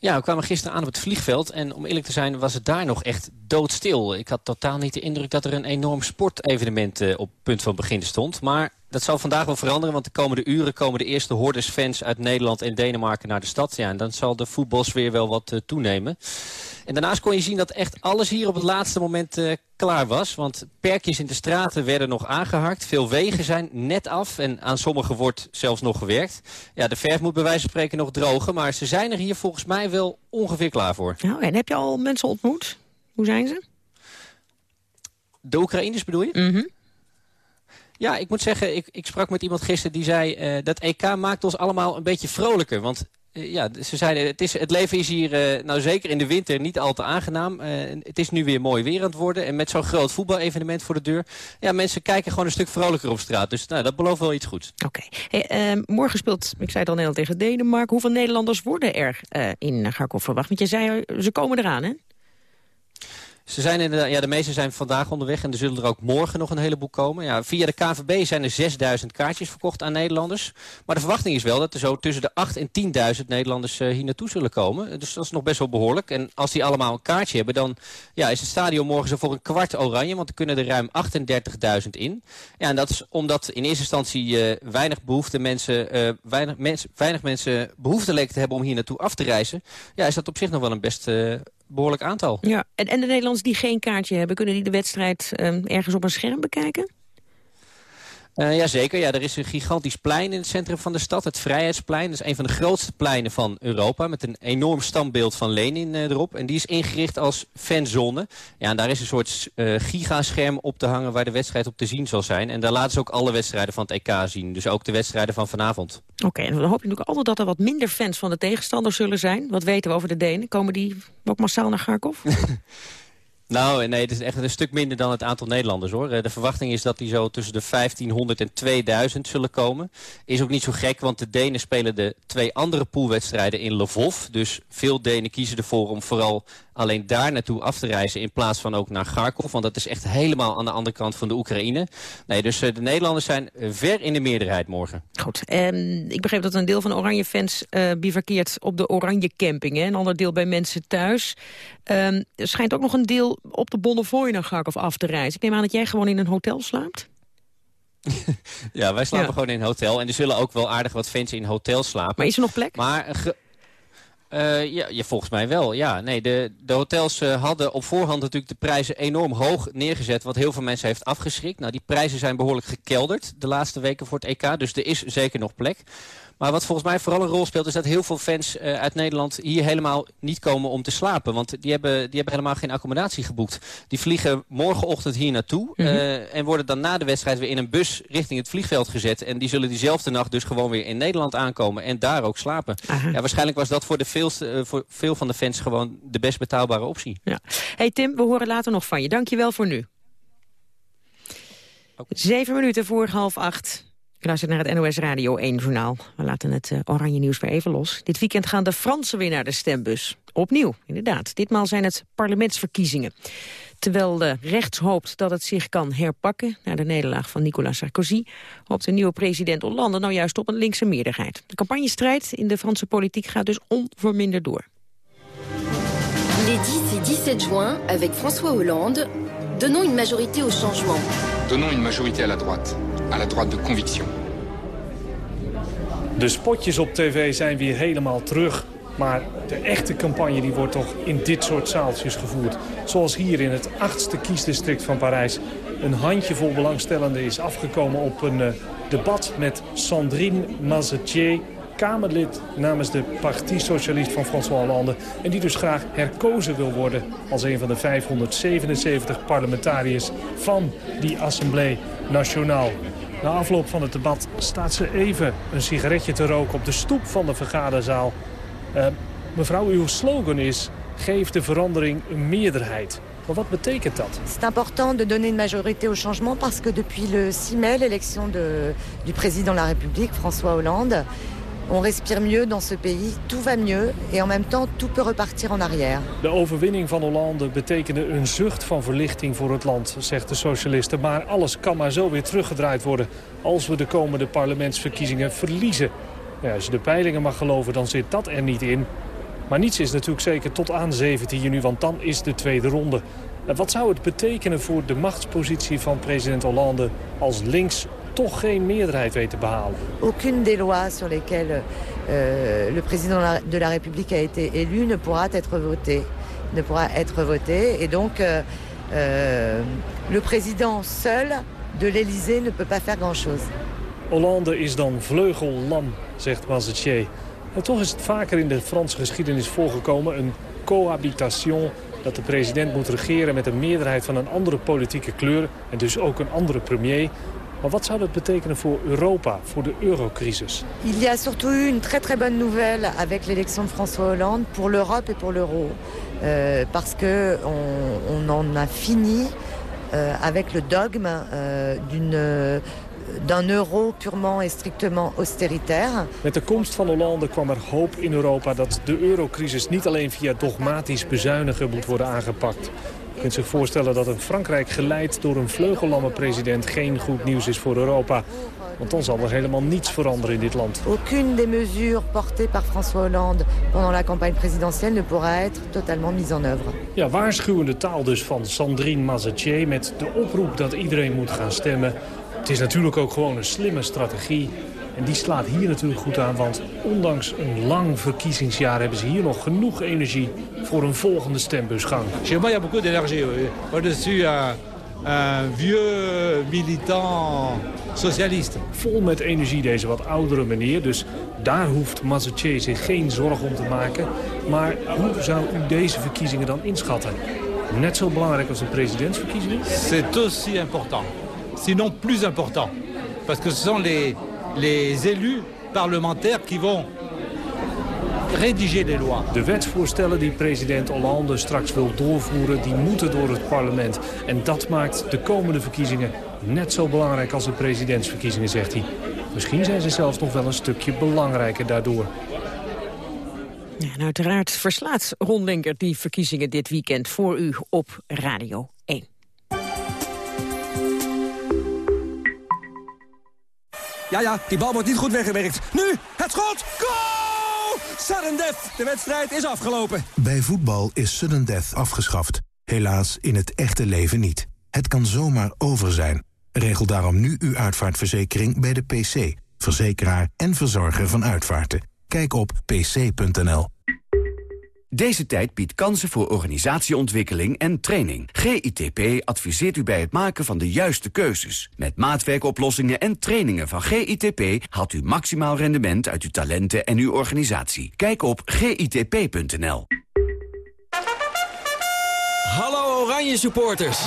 Ja, we kwamen gisteren aan op het vliegveld en om eerlijk te zijn was het daar nog echt doodstil. Ik had totaal niet de indruk dat er een enorm sportevenement uh, op punt van begin stond. Maar dat zal vandaag wel veranderen, want de komende uren komen de eerste hordes fans uit Nederland en Denemarken naar de stad. Ja, en dan zal de voetbalsfeer wel wat uh, toenemen. En daarnaast kon je zien dat echt alles hier op het laatste moment uh, klaar was. Want perkjes in de straten werden nog aangehakt. Veel wegen zijn net af en aan sommige wordt zelfs nog gewerkt. Ja, de verf moet bij wijze van spreken nog drogen. Maar ze zijn er hier volgens mij wel ongeveer klaar voor. Nou, en heb je al mensen ontmoet? Hoe zijn ze? De Oekraïners bedoel je? Mm -hmm. Ja, ik moet zeggen, ik, ik sprak met iemand gisteren die zei... Uh, dat EK maakt ons allemaal een beetje vrolijker. Want uh, ja, ze zeiden, het, is, het leven is hier, uh, nou zeker in de winter, niet al te aangenaam. het is nu weer mooi weer aan het worden. En met zo'n groot voetbalevenement voor de deur... ja, mensen kijken gewoon een stuk vrolijker op straat. Dus nou, dat belooft wel iets goeds. Oké. Hey, morgen speelt, ik zei het al Nederland tegen Denemarken. Hoeveel Nederlanders worden er in Garkov verwacht? Want je zei, ze komen eraan, hè? Ze zijn inderdaad, ja, de meeste zijn vandaag onderweg en er zullen er ook morgen nog een heleboel komen. Ja, via de KVB zijn er 6000 kaartjes verkocht aan Nederlanders. Maar de verwachting is wel dat er zo tussen de 8 en 10.000 Nederlanders uh, hier naartoe zullen komen. Dus dat is nog best wel behoorlijk. En als die allemaal een kaartje hebben, dan ja, is het stadion morgen zo voor een kwart oranje. Want er kunnen er ruim 38.000 in. Ja, en dat is omdat in eerste instantie uh, weinig, behoefte mensen, uh, weinig, mens, weinig mensen behoefte leken te hebben om hier naartoe af te reizen. Ja, is dat op zich nog wel een best behoorlijk aantal. Ja, en, en de Nederlanders die geen kaartje hebben... kunnen die de wedstrijd um, ergens op een scherm bekijken? Uh, Jazeker, ja, er is een gigantisch plein in het centrum van de stad, het Vrijheidsplein. Dat is een van de grootste pleinen van Europa, met een enorm standbeeld van Lenin uh, erop. En die is ingericht als fanzone. Ja, en daar is een soort uh, gigascherm op te hangen waar de wedstrijd op te zien zal zijn. En daar laten ze ook alle wedstrijden van het EK zien, dus ook de wedstrijden van vanavond. Oké, okay, en dan hoop je natuurlijk altijd dat er wat minder fans van de tegenstander zullen zijn. Wat weten we over de Denen? Komen die ook massaal naar Garkov? Nou, nee, het is echt een stuk minder dan het aantal Nederlanders, hoor. De verwachting is dat die zo tussen de 1500 en 2000 zullen komen. Is ook niet zo gek, want de Denen spelen de twee andere poolwedstrijden in Lvov. Dus veel Denen kiezen ervoor om vooral alleen daar naartoe af te reizen... in plaats van ook naar Kharkov, want dat is echt helemaal aan de andere kant van de Oekraïne. Nee, dus uh, de Nederlanders zijn ver in de meerderheid morgen. Goed, um, ik begreep dat een deel van Oranje-fans uh, bivakkeert op de Oranje Camping. Hè? Een ander deel bij mensen thuis. Um, er schijnt ook nog een deel op de Bonnefoy naar Kharkov af te reizen. Ik neem aan dat jij gewoon in een hotel slaapt? ja, wij slapen ja. gewoon in een hotel. En er zullen ook wel aardig wat fans in hotels slapen. Maar is er nog plek? Maar... Uh, ja, ja, volgens mij wel. Ja, nee, de, de hotels uh, hadden op voorhand natuurlijk de prijzen enorm hoog neergezet... wat heel veel mensen heeft afgeschrikt. Nou, die prijzen zijn behoorlijk gekelderd de laatste weken voor het EK. Dus er is zeker nog plek. Maar wat volgens mij vooral een rol speelt... is dat heel veel fans uh, uit Nederland hier helemaal niet komen om te slapen. Want die hebben, die hebben helemaal geen accommodatie geboekt. Die vliegen morgenochtend hier naartoe... Mm -hmm. uh, en worden dan na de wedstrijd weer in een bus richting het vliegveld gezet. En die zullen diezelfde nacht dus gewoon weer in Nederland aankomen... en daar ook slapen. Ja, waarschijnlijk was dat voor, de veelste, uh, voor veel van de fans gewoon de best betaalbare optie. Ja. Hey Tim, we horen later nog van je. Dank je wel voor nu. Zeven minuten voor half acht. U luistert naar het NOS Radio 1 journaal. We laten het uh, oranje nieuws weer even los. Dit weekend gaan de Fransen weer naar de stembus. Opnieuw, inderdaad. Ditmaal zijn het parlementsverkiezingen. Terwijl de rechts hoopt dat het zich kan herpakken... na de nederlaag van Nicolas Sarkozy... hoopt de nieuwe president Hollande nou juist op een linkse meerderheid. De campagnestrijd in de Franse politiek gaat dus onverminderd door. Les 10 et 17 juin, avec François Hollande... donnons une majorité au changement. Donnons une majorité à la droite. À la droite de conviction. De spotjes op tv zijn weer helemaal terug. Maar de echte campagne die wordt toch in dit soort zaaltjes gevoerd. Zoals hier in het achtste kiesdistrict van Parijs. een handjevol belangstellenden is afgekomen op een uh, debat met Sandrine Mazetier... Kamerlid namens de Parti Socialiste van François Hollande... en die dus graag herkozen wil worden als een van de 577 parlementariërs van die Assemblée Nationale. Na afloop van het debat staat ze even een sigaretje te roken op de stoep van de vergaderzaal. Uh, mevrouw, uw slogan is, geef de verandering een meerderheid. Maar wat betekent dat? C'est important de donner une majorité au changement parce que depuis le 6 mai, l'élection du président de la République, François Hollande, on respire mieux dans ce pays, tout va mieux et en même temps tout peut repartir en arrière. De overwinning van Hollande betekende een zucht van verlichting voor het land, zegt de socialisten. Maar alles kan maar zo weer teruggedraaid worden als we de komende parlementsverkiezingen verliezen. Ja, als je de peilingen mag geloven, dan zit dat er niet in. Maar niets is natuurlijk zeker tot aan 17 juni, want dan is de tweede ronde. Wat zou het betekenen voor de machtspositie van president Hollande als links toch geen meerderheid weet te behalen. Aucune des lois sur lesquelles euh, le président de la République a été élu ne pourra être votée. Ne pourra être votée. Et donc, euh, euh, le président seul de l'Élysée ne peut pas faire grand-chose. Hollande is dan vleugellam, zegt Mazetier. En toch is het vaker in de Franse geschiedenis voorgekomen... een cohabitation dat de president moet regeren met een meerderheid van een andere politieke kleur... en dus ook een andere premier. Maar wat zou dat betekenen voor Europa, voor de eurocrisis? Il y a surtout eu une très très bonne nouvelle avec l'élection de François Hollande pour l'Europe et pour l'euro. Euh, parce que on, on, en a fini euh, avec le dogme euh, d'une d'un euro purement et strictement austéritaire. Met de komst van Hollande kwam er hoop in Europa dat de eurocrisis niet alleen via dogmatisch bezuinigen moet worden aangepakt. Je kunt zich voorstellen dat een Frankrijk geleid door een vleugellamme president geen goed nieuws is voor Europa. Want dan zal er helemaal niets veranderen in dit land. Aucune des mesures portées par François Hollande pendant la campagne présidentielle ne pourra être totalement mise en œuvre. Ja, waarschuwende taal dus van Sandrine Mazetier met de oproep dat iedereen moet gaan stemmen. Het is natuurlijk ook gewoon een slimme strategie. En die slaat hier natuurlijk goed aan, want ondanks een lang verkiezingsjaar... hebben ze hier nog genoeg energie voor een volgende stembusgang. Chez moi, il y a beaucoup d'énergie. Un, un vieux militant socialiste. Vol met energie deze wat oudere meneer, dus daar hoeft Mazetier zich geen zorgen om te maken. Maar hoe zou u deze verkiezingen dan inschatten? Net zo belangrijk als de presidentsverkiezingen? C'est aussi important, sinon plus important. Parce que ce sont les, les élus parlementaires qui vont rédiger les lois. De wetsvoorstellen die president Hollande straks wil doorvoeren... die moeten door het parlement. En dat maakt de komende verkiezingen net zo belangrijk als de presidentsverkiezingen, zegt hij. Misschien zijn ze zelfs nog wel een stukje belangrijker daardoor. Ja, en uiteraard verslaat Ron Linker die verkiezingen dit weekend voor u op Radio Ja, ja, die bal wordt niet goed weggewerkt. Nu, het schot! Goal! Sudden death! De wedstrijd is afgelopen. Bij voetbal is sudden death afgeschaft. Helaas in het echte leven niet. Het kan zomaar over zijn. Regel daarom nu uw uitvaartverzekering bij de PC. Verzekeraar en verzorger van uitvaarten. Kijk op pc.nl. Deze tijd biedt kansen voor organisatieontwikkeling en training. GITP adviseert u bij het maken van de juiste keuzes. Met maatwerkoplossingen en trainingen van GITP... haalt u maximaal rendement uit uw talenten en uw organisatie. Kijk op gitp.nl. Hallo Oranje supporters!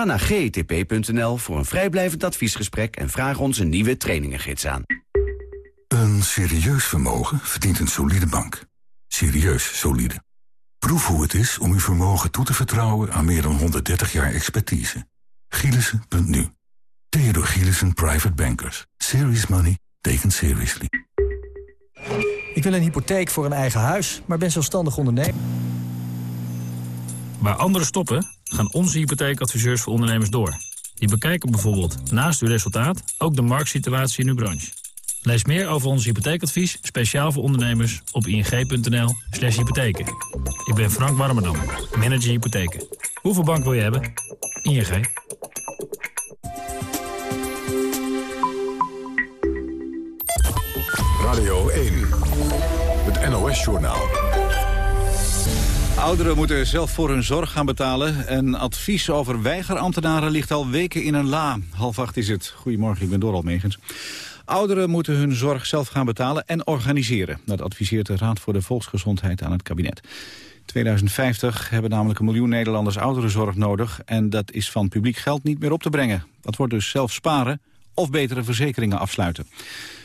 Ga naar gtp.nl voor een vrijblijvend adviesgesprek... en vraag ons een nieuwe trainingengids aan. Een serieus vermogen verdient een solide bank. Serieus solide. Proef hoe het is om uw vermogen toe te vertrouwen... aan meer dan 130 jaar expertise. Gielissen.nu. Theodor Gielissen Private Bankers. Serious money taken seriously. Ik wil een hypotheek voor een eigen huis, maar ben zelfstandig ondernemer. Waar anderen stoppen, gaan onze hypotheekadviseurs voor ondernemers door. Die bekijken bijvoorbeeld naast uw resultaat ook de marktsituatie in uw branche. Lees meer over ons hypotheekadvies, speciaal voor ondernemers, op ing.nl slash hypotheken. Ik ben Frank Warmerdam, manager hypotheken. Hoeveel bank wil je hebben? ING. Radio 1, het NOS-journaal. Ouderen moeten zelf voor hun zorg gaan betalen. En advies over weigerambtenaren ligt al weken in een la. Half acht is het. Goedemorgen, ik ben Doral Megens. Ouderen moeten hun zorg zelf gaan betalen en organiseren. Dat adviseert de Raad voor de Volksgezondheid aan het kabinet. 2050 hebben namelijk een miljoen Nederlanders ouderenzorg nodig... en dat is van publiek geld niet meer op te brengen. Dat wordt dus zelf sparen of betere verzekeringen afsluiten.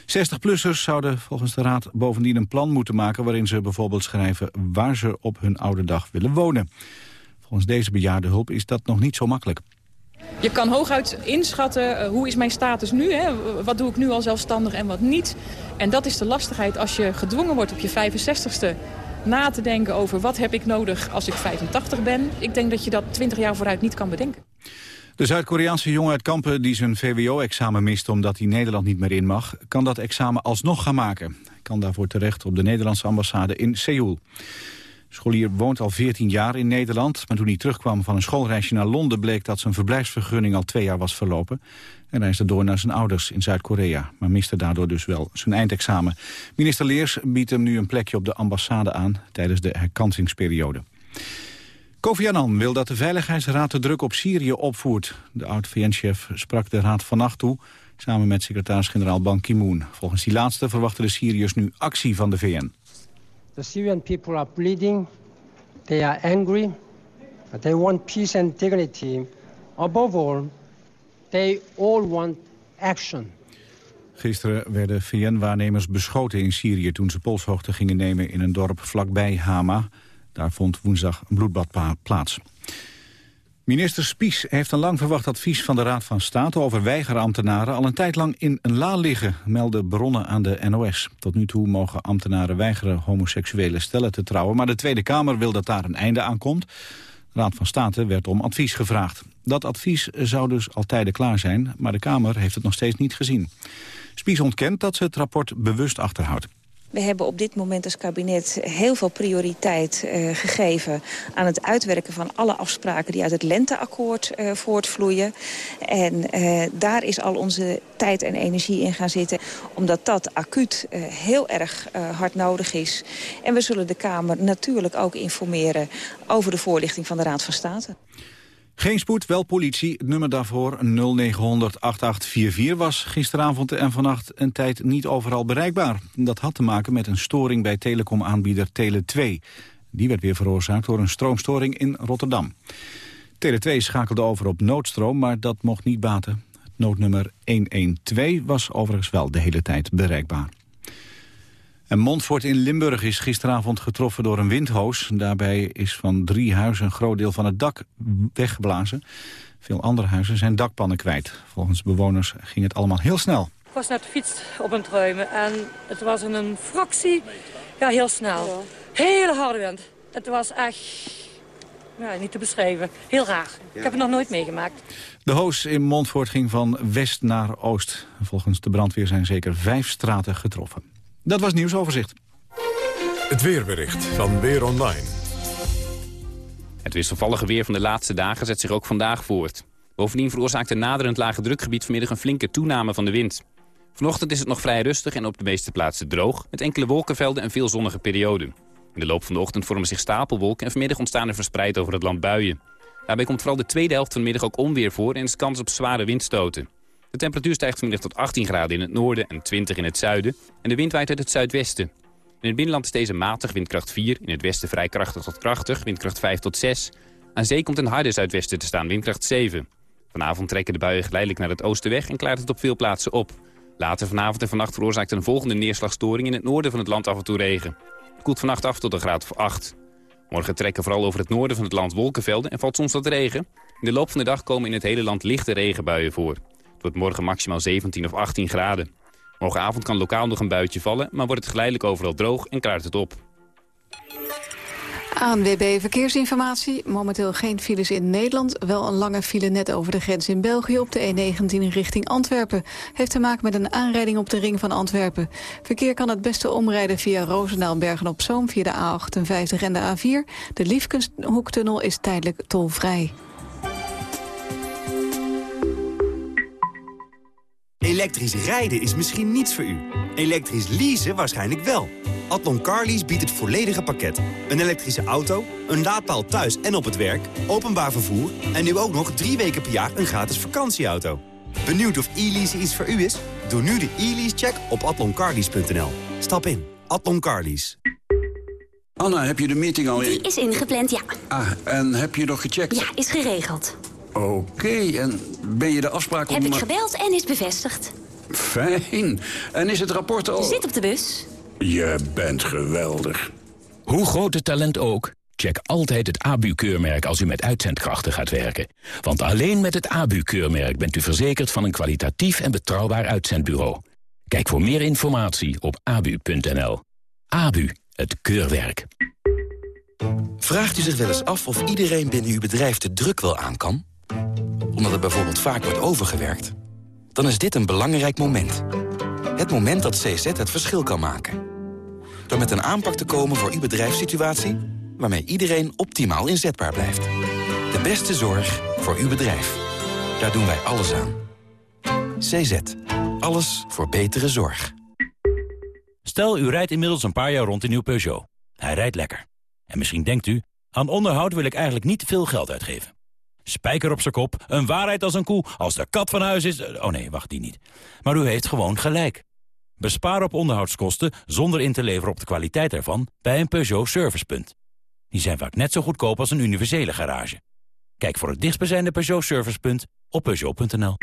60-plussers zouden volgens de Raad bovendien een plan moeten maken... waarin ze bijvoorbeeld schrijven waar ze op hun oude dag willen wonen. Volgens deze bejaardenhulp is dat nog niet zo makkelijk. Je kan hooguit inschatten uh, hoe is mijn status nu, hè? wat doe ik nu al zelfstandig en wat niet. En dat is de lastigheid als je gedwongen wordt op je 65ste na te denken over wat heb ik nodig als ik 85 ben. Ik denk dat je dat 20 jaar vooruit niet kan bedenken. De Zuid-Koreaanse jongen uit Kampen die zijn VWO-examen mist omdat hij Nederland niet meer in mag, kan dat examen alsnog gaan maken. Hij kan daarvoor terecht op de Nederlandse ambassade in Seoul. De scholier woont al 14 jaar in Nederland, maar toen hij terugkwam van een schoolreisje naar Londen bleek dat zijn verblijfsvergunning al twee jaar was verlopen. En reisde door naar zijn ouders in Zuid-Korea, maar miste daardoor dus wel zijn eindexamen. Minister Leers biedt hem nu een plekje op de ambassade aan tijdens de herkansingsperiode. Kofi Annan wil dat de Veiligheidsraad de druk op Syrië opvoert. De oud-VN-chef sprak de raad vannacht toe, samen met secretaris-generaal Ban Ki-moon. Volgens die laatste verwachten de Syriërs nu actie van de VN. The Syrian people are bleeding, they are angry, but they want peace and dignity. Above all, they all want action. Gisteren werden VN-waarnemers beschoten in Syrië toen ze polshoogte gingen nemen in een dorp vlakbij Hama. Daar vond woensdag een bloedbad plaats. Minister Spies heeft een lang verwacht advies van de Raad van State over weigerambtenaren al een tijd lang in een la liggen, melden bronnen aan de NOS. Tot nu toe mogen ambtenaren weigeren homoseksuele stellen te trouwen, maar de Tweede Kamer wil dat daar een einde aan komt. De Raad van State werd om advies gevraagd. Dat advies zou dus al tijden klaar zijn, maar de Kamer heeft het nog steeds niet gezien. Spies ontkent dat ze het rapport bewust achterhoudt. We hebben op dit moment als kabinet heel veel prioriteit uh, gegeven... aan het uitwerken van alle afspraken die uit het lenteakkoord uh, voortvloeien. En uh, daar is al onze tijd en energie in gaan zitten. Omdat dat acuut heel erg hard nodig is. En we zullen de Kamer natuurlijk ook informeren... over de voorlichting van de Raad van State. Geen spoed, wel politie. Het nummer daarvoor 0900 8844 was gisteravond en vannacht een tijd niet overal bereikbaar. Dat had te maken met een storing bij telecomaanbieder Tele2. Die werd weer veroorzaakt door een stroomstoring in Rotterdam. Tele2 schakelde over op noodstroom, maar dat mocht niet baten. Het noodnummer 112 was overigens wel de hele tijd bereikbaar. En Montfort in Limburg is gisteravond getroffen door een windhoos. Daarbij is van drie huizen een groot deel van het dak weggeblazen. Veel andere huizen zijn dakpannen kwijt. Volgens bewoners ging het allemaal heel snel. Ik was net fiets op het ruimen en het was in een fractie ja, heel snel. Hele harde wind. Het was echt ja, niet te beschrijven. Heel raar. Ik heb het nog nooit meegemaakt. De hoos in Montfort ging van west naar oost. Volgens de brandweer zijn zeker vijf straten getroffen. Dat was nieuwsoverzicht. Het weerbericht van Weer Online. Het wisselvallige weer van de laatste dagen zet zich ook vandaag voort. Bovendien veroorzaakt een naderend lage drukgebied vanmiddag een flinke toename van de wind. Vanochtend is het nog vrij rustig en op de meeste plaatsen droog... met enkele wolkenvelden en veel zonnige perioden. In de loop van de ochtend vormen zich stapelwolken... en vanmiddag ontstaan er verspreid over het land buien. Daarbij komt vooral de tweede helft van de middag ook onweer voor... en is kans op zware windstoten. De temperatuur stijgt vanmiddag tot 18 graden in het noorden en 20 in het zuiden. En de wind waait uit het zuidwesten. In het binnenland is deze matig, windkracht 4. In het westen vrij krachtig tot krachtig, windkracht 5 tot 6. Aan zee komt een harde zuidwesten te staan, windkracht 7. Vanavond trekken de buien geleidelijk naar het oosten weg en klaart het op veel plaatsen op. Later vanavond en vannacht veroorzaakt een volgende neerslagstoring in het noorden van het land af en toe regen. Het koelt vannacht af tot een graad of 8. Morgen trekken vooral over het noorden van het land wolkenvelden en valt soms wat regen. In de loop van de dag komen in het hele land lichte regenbuien voor wordt morgen maximaal 17 of 18 graden. Morgenavond kan lokaal nog een buitje vallen, maar wordt het geleidelijk overal droog en klaart het op. ANWB Verkeersinformatie. Momenteel geen files in Nederland. Wel een lange file net over de grens in België op de E19 richting Antwerpen. Heeft te maken met een aanrijding op de ring van Antwerpen. Verkeer kan het beste omrijden via Roosendaal Bergen op Zoom... via de A58 en de A4. De Liefkunsthoektunnel is tijdelijk tolvrij. Elektrisch rijden is misschien niets voor u. Elektrisch leasen waarschijnlijk wel. Atlon Carlease biedt het volledige pakket. Een elektrische auto, een laadpaal thuis en op het werk, openbaar vervoer... en nu ook nog drie weken per jaar een gratis vakantieauto. Benieuwd of e-lease iets voor u is? Doe nu de e-lease-check op atloncarlease.nl. Stap in. Atlon Carlease. Anna, heb je de meeting al... Die is ingepland, ja. Ah, en heb je nog gecheckt? Ja, is geregeld. Oké, en ben je de afspraak... Heb ik gebeld en is bevestigd. Fijn. En is het rapport al... Zit op de bus. Je bent geweldig. Hoe groot het talent ook, check altijd het ABU-keurmerk als u met uitzendkrachten gaat werken. Want alleen met het ABU-keurmerk bent u verzekerd van een kwalitatief en betrouwbaar uitzendbureau. Kijk voor meer informatie op abu.nl. ABU, het keurwerk. Vraagt u zich wel eens af of iedereen binnen uw bedrijf de druk wel aan kan? Omdat er bijvoorbeeld vaak wordt overgewerkt? Dan is dit een belangrijk moment. Het moment dat CZ het verschil kan maken. Door met een aanpak te komen voor uw bedrijfssituatie... waarmee iedereen optimaal inzetbaar blijft. De beste zorg voor uw bedrijf. Daar doen wij alles aan. CZ. Alles voor betere zorg. Stel, u rijdt inmiddels een paar jaar rond in uw Peugeot. Hij rijdt lekker. En misschien denkt u, aan onderhoud wil ik eigenlijk niet veel geld uitgeven. Spijker op zijn kop, een waarheid als een koe. Als de kat van huis is... Oh nee, wacht, die niet. Maar u heeft gewoon gelijk. Bespaar op onderhoudskosten zonder in te leveren op de kwaliteit ervan... bij een Peugeot Servicepunt. Die zijn vaak net zo goedkoop als een universele garage. Kijk voor het dichtstbijzijnde Peugeot Servicepunt op Peugeot.nl.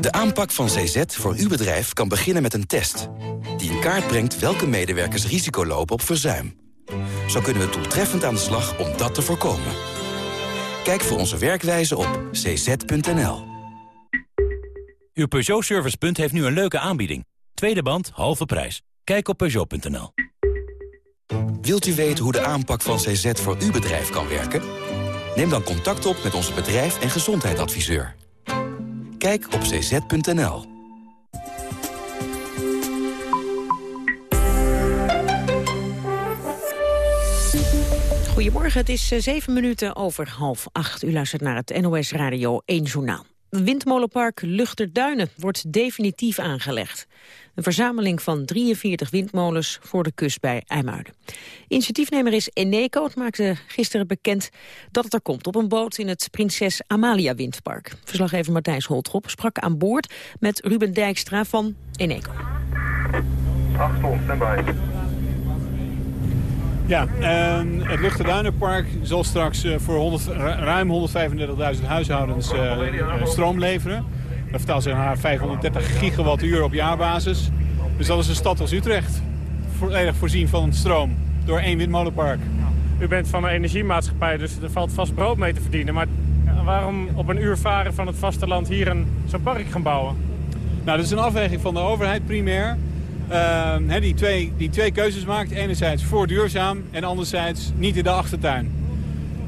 De aanpak van CZ voor uw bedrijf kan beginnen met een test... die in kaart brengt welke medewerkers risico lopen op verzuim. Zo kunnen we doeltreffend aan de slag om dat te voorkomen. Kijk voor onze werkwijze op cz.nl. Uw Peugeot Servicepunt heeft nu een leuke aanbieding. Tweede band, halve prijs. Kijk op Peugeot.nl. Wilt u weten hoe de aanpak van CZ voor uw bedrijf kan werken? Neem dan contact op met onze bedrijf- en gezondheidsadviseur. Kijk op cz.nl. Goedemorgen, het is eh, zeven minuten over half acht. U luistert naar het NOS Radio 1 Journaal. Windmolenpark Luchterduinen wordt definitief aangelegd. Een verzameling van 43 windmolens voor de kust bij IJmuiden. Initiatiefnemer is Eneco. Het maakte gisteren bekend dat het er komt op een boot in het Prinses Amalia Windpark. Verslaggever Matthijs Holtrop sprak aan boord met Ruben Dijkstra van Eneco. Achtung, standby. Ja, en het Luchterduinenpark zal straks eh, voor 100, ruim 135.000 huishoudens uh, stroom leveren. Dat vertaalt zich naar 530 gigawattuur op jaarbasis. Dus dat is een stad als Utrecht. Volledig voorzien van stroom door één windmolenpark. U bent van een energiemaatschappij, dus er valt vast brood mee te verdienen. Maar waarom op een uur varen van het vasteland hier zo'n park gaan bouwen? Nou, dat is een afweging van de overheid primair. Uh, die, twee, die twee keuzes maakt. Enerzijds voor duurzaam en anderzijds niet in de achtertuin.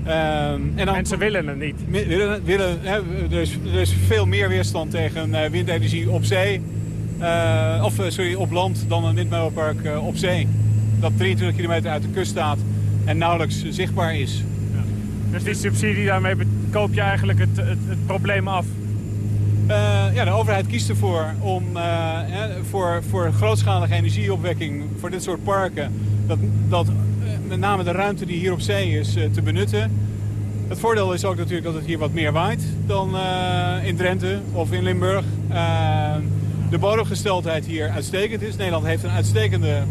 Uh, en dan, Mensen willen het niet. Willen, willen, hè, er, is, er, is, veel meer weerstand tegen uh, windenergie op zee. Uh, of sorry, op land dan een windmolenpark op zee. Dat 23 kilometer uit de kust staat en nauwelijks zichtbaar is. Ja. Dus die subsidie, daarmee koop je eigenlijk het, het, het probleem af? Uh, ja, de overheid kiest ervoor om hè, voor, voor grootschalige energieopwekking voor dit soort parken... dat, dat met name de ruimte die hier op zee is te benutten. Het voordeel is ook natuurlijk dat het hier wat meer waait dan in Drenthe of in Limburg. de bodemgesteldheid hier uitstekend is. Nederland heeft een uitstekende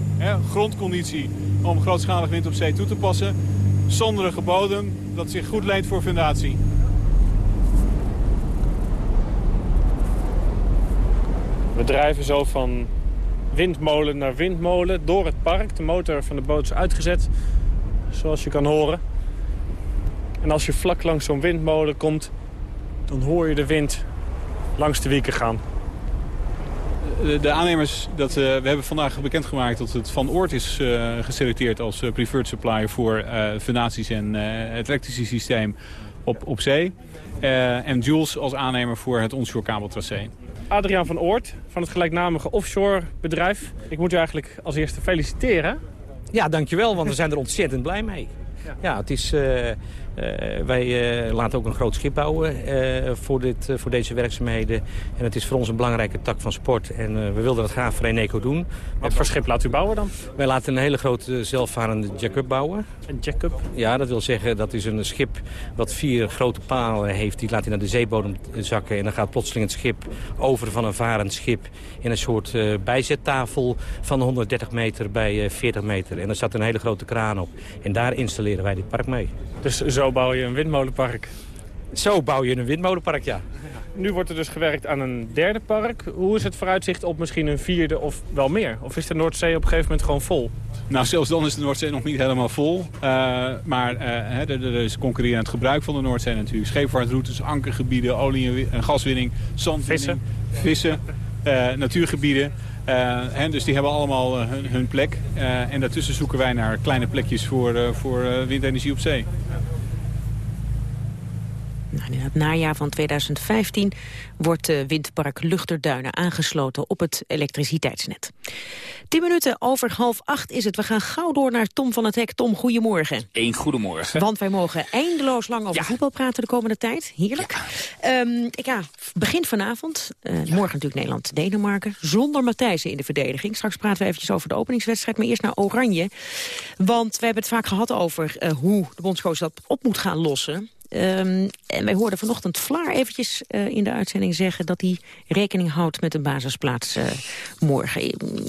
grondconditie om grootschalig wind op zee toe te passen. Zonderige bodem dat zich goed leent voor fundatie. We drijven zo van windmolen naar windmolen door het park. De motor van de boot is uitgezet, zoals je kan horen. En als je vlak langs zo'n windmolen komt, dan hoor je de wind langs de wieken gaan. de, aannemers, dat, we hebben vandaag bekendgemaakt dat het Van Oort is geselecteerd als preferred supplier voor fundaties en het elektrische systeem op, op zee. en Jules als aannemer voor het onshore kabeltracé. Adriaan van Oort van het gelijknamige offshore bedrijf. Ik moet u eigenlijk als eerste feliciteren. Ja, dankjewel, want we zijn er ontzettend blij mee. Ja, het is, uh, uh, wij uh, laten ook een groot schip bouwen voor, dit, voor deze werkzaamheden. En het is voor ons een belangrijke tak van sport. En we wilden dat graag voor Eneco doen. Wat voor schip laat u bouwen dan? Wij laten een hele grote zelfvarende jack-up bouwen. Een jack-up? Ja, dat wil zeggen dat is een schip wat vier grote palen heeft. Die laat hij naar de zeebodem zakken. En dan gaat plotseling het schip over van een varend schip... in een soort bijzettafel van 130 meter bij 40 meter. En daar staat een hele grote kraan op. En daar installeren wij dit park mee. Dus zo bouw je een windmolenpark? Zo bouw je een windmolenpark, ja. Nu wordt er dus gewerkt aan een derde park. Hoe is het vooruitzicht op misschien een vierde of wel meer? Of is de Noordzee op een gegeven moment gewoon vol? Nou, zelfs dan is de Noordzee nog niet helemaal vol. Uh, maar uh, er, er is concurrerend gebruik van de Noordzee natuurlijk. Scheepvaartroutes, ankergebieden, olie- en gaswinning, zandwinning, vissen, vissen uh, natuurgebieden. Uh, dus die hebben allemaal uh, hun, hun, plek. Uh, en daartussen zoeken wij naar kleine plekjes voor, voor windenergie op zee. Nou, in het najaar van 2015 wordt windpark Luchterduinen aangesloten op het elektriciteitsnet. Tien minuten over half acht is het. We gaan gauw door naar Tom van het Hek. Tom, goedemorgen. Eén goedemorgen. Want wij mogen eindeloos lang over voetbal praten de komende tijd. Heerlijk. Ja, um, ik, ja begin vanavond. Uh, ja. Morgen natuurlijk Nederland-Denemarken. Zonder Matthijsen in de verdediging. Straks praten we eventjes over de openingswedstrijd. Maar eerst naar Oranje. Want we hebben het vaak gehad over uh, hoe de bondscoach dat op moet gaan lossen. Um, en wij hoorden vanochtend Vlaar eventjes uh, in de uitzending zeggen... dat hij rekening houdt met een basisplaats uh, morgen.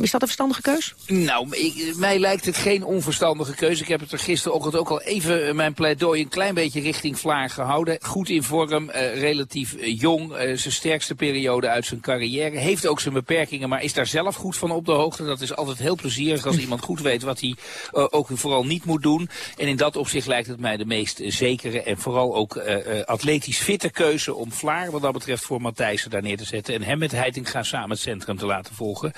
Is dat een verstandige keus? Nou, ik, mij lijkt het geen onverstandige keuze. Ik heb het er gisterochtend ook al even mijn pleidooi een klein beetje richting Vlaar gehouden. Goed in vorm, uh, relatief jong, zijn sterkste periode uit zijn carrière. Heeft ook zijn beperkingen, maar is daar zelf goed van op de hoogte. Dat is altijd heel plezierig als iemand goed weet wat hij ook vooral niet moet doen. En in dat opzicht lijkt het mij de meest zekere en vooral ook atletisch fitte keuze om Vlaar wat dat betreft voor Matthijssen daar neer te zetten. En hem met Heitinga samen het centrum te laten volgen.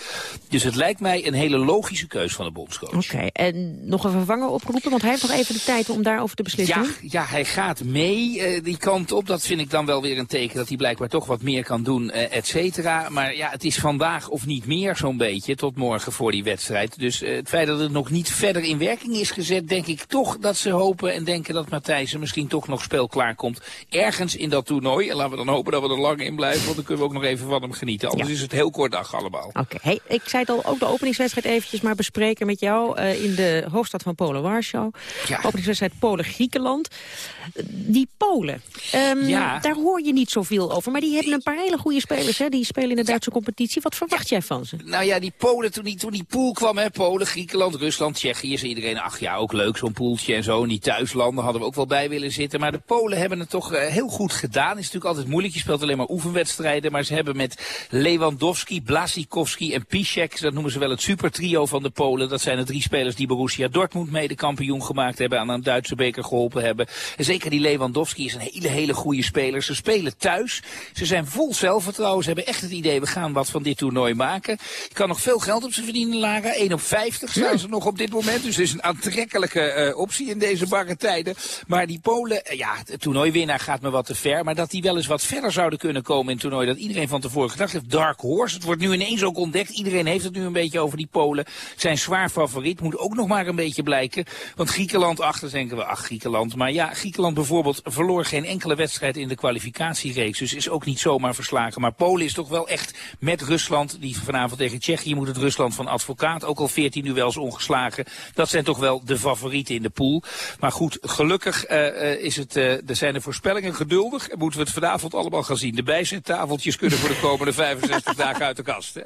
Dus het lijkt mij een hele logische keuze van de bondscoach. Oké, okay. en nog een vervanger oproepen, want hij heeft nog even de tijd om daarover te beslissen. Ja, ja hij gaat mee uh, die kant op. Dat vind ik dan wel weer een teken dat hij blijkbaar toch wat meer kan doen, uh, et cetera. Maar ja, het is vandaag of niet meer zo'n beetje tot morgen voor die wedstrijd. Dus het feit dat het nog niet verder in werking is gezet, denk ik toch dat ze hopen en denken dat Matthijssen misschien toch nog speelt klaar komt. Ergens in dat toernooi. En laten we dan hopen dat we er lang in blijven. Want dan kunnen we ook nog even van hem genieten. Anders ja. is het heel kort dag allemaal. Oké. Okay. Hey, ik zei het al, ook de openingswedstrijd eventjes maar bespreken met jou. Uh, in de hoofdstad van Polen, Warschau. Ja. Openingswedstrijd Polen-Griekenland. Die Polen, um, ja. daar hoor je niet zoveel over. Maar die hebben een paar hele goede spelers. Hè? Die spelen in de Duitse competitie. Wat verwacht jij van ze? Nou ja, die Polen, toen die, toen die pool kwam, hè, Polen, Griekenland, Rusland, Tsjechië, is iedereen, ach ja, ook leuk zo'n poeltje en zo. En die thuislanden hadden we ook wel bij willen zitten. Maar de Polen hebben het toch uh, heel goed gedaan. Is natuurlijk altijd moeilijk. Je speelt alleen maar oefenwedstrijden. Maar ze hebben met Lewandowski, Blasikowski en Piszek, dat noemen ze wel het supertrio van de Polen. Dat zijn de drie spelers die Borussia Dortmund mede kampioen gemaakt hebben. Aan een Duitse beker geholpen hebben. En zeker die Lewandowski is een hele, hele goede speler. Ze spelen thuis. Ze zijn vol zelfvertrouwen. Ze hebben echt het idee, we gaan wat van dit toernooi maken. Je kan nog veel geld op ze verdienen, Lara. 1 op 50 staan ze nog op dit moment. Dus het is een aantrekkelijke uh, optie in deze barre tijden. Maar die Polen, uh, ja, het toernooiwinnaar gaat me wat te ver. Maar dat die wel eens wat verder zouden kunnen komen in het toernooi. Dat iedereen van tevoren gedacht heeft. Dark Horse. Het wordt nu ineens ook ontdekt. Iedereen heeft het nu een beetje over die Polen. Zijn zwaar favoriet. Moet ook nog maar een beetje blijken. Want Griekenland achter denken we, ach Griekenland. Maar ja, Griekenland bijvoorbeeld verloor geen enkele wedstrijd in de kwalificatiereeks. Dus is ook niet zomaar verslagen. Maar Polen is toch wel echt met Rusland. Die vanavond tegen Tsjechië moet het Rusland van advocaat. Ook al 14 duels ongeslagen. Dat zijn toch wel de favorieten in de pool. Maar goed, gelukkig uh, is het, uh, er zijn de voorspellingen geduldig. En moeten we het vanavond allemaal gaan zien. De bijzettafeltjes kunnen voor de komende 65 dagen uit de kast. Hè?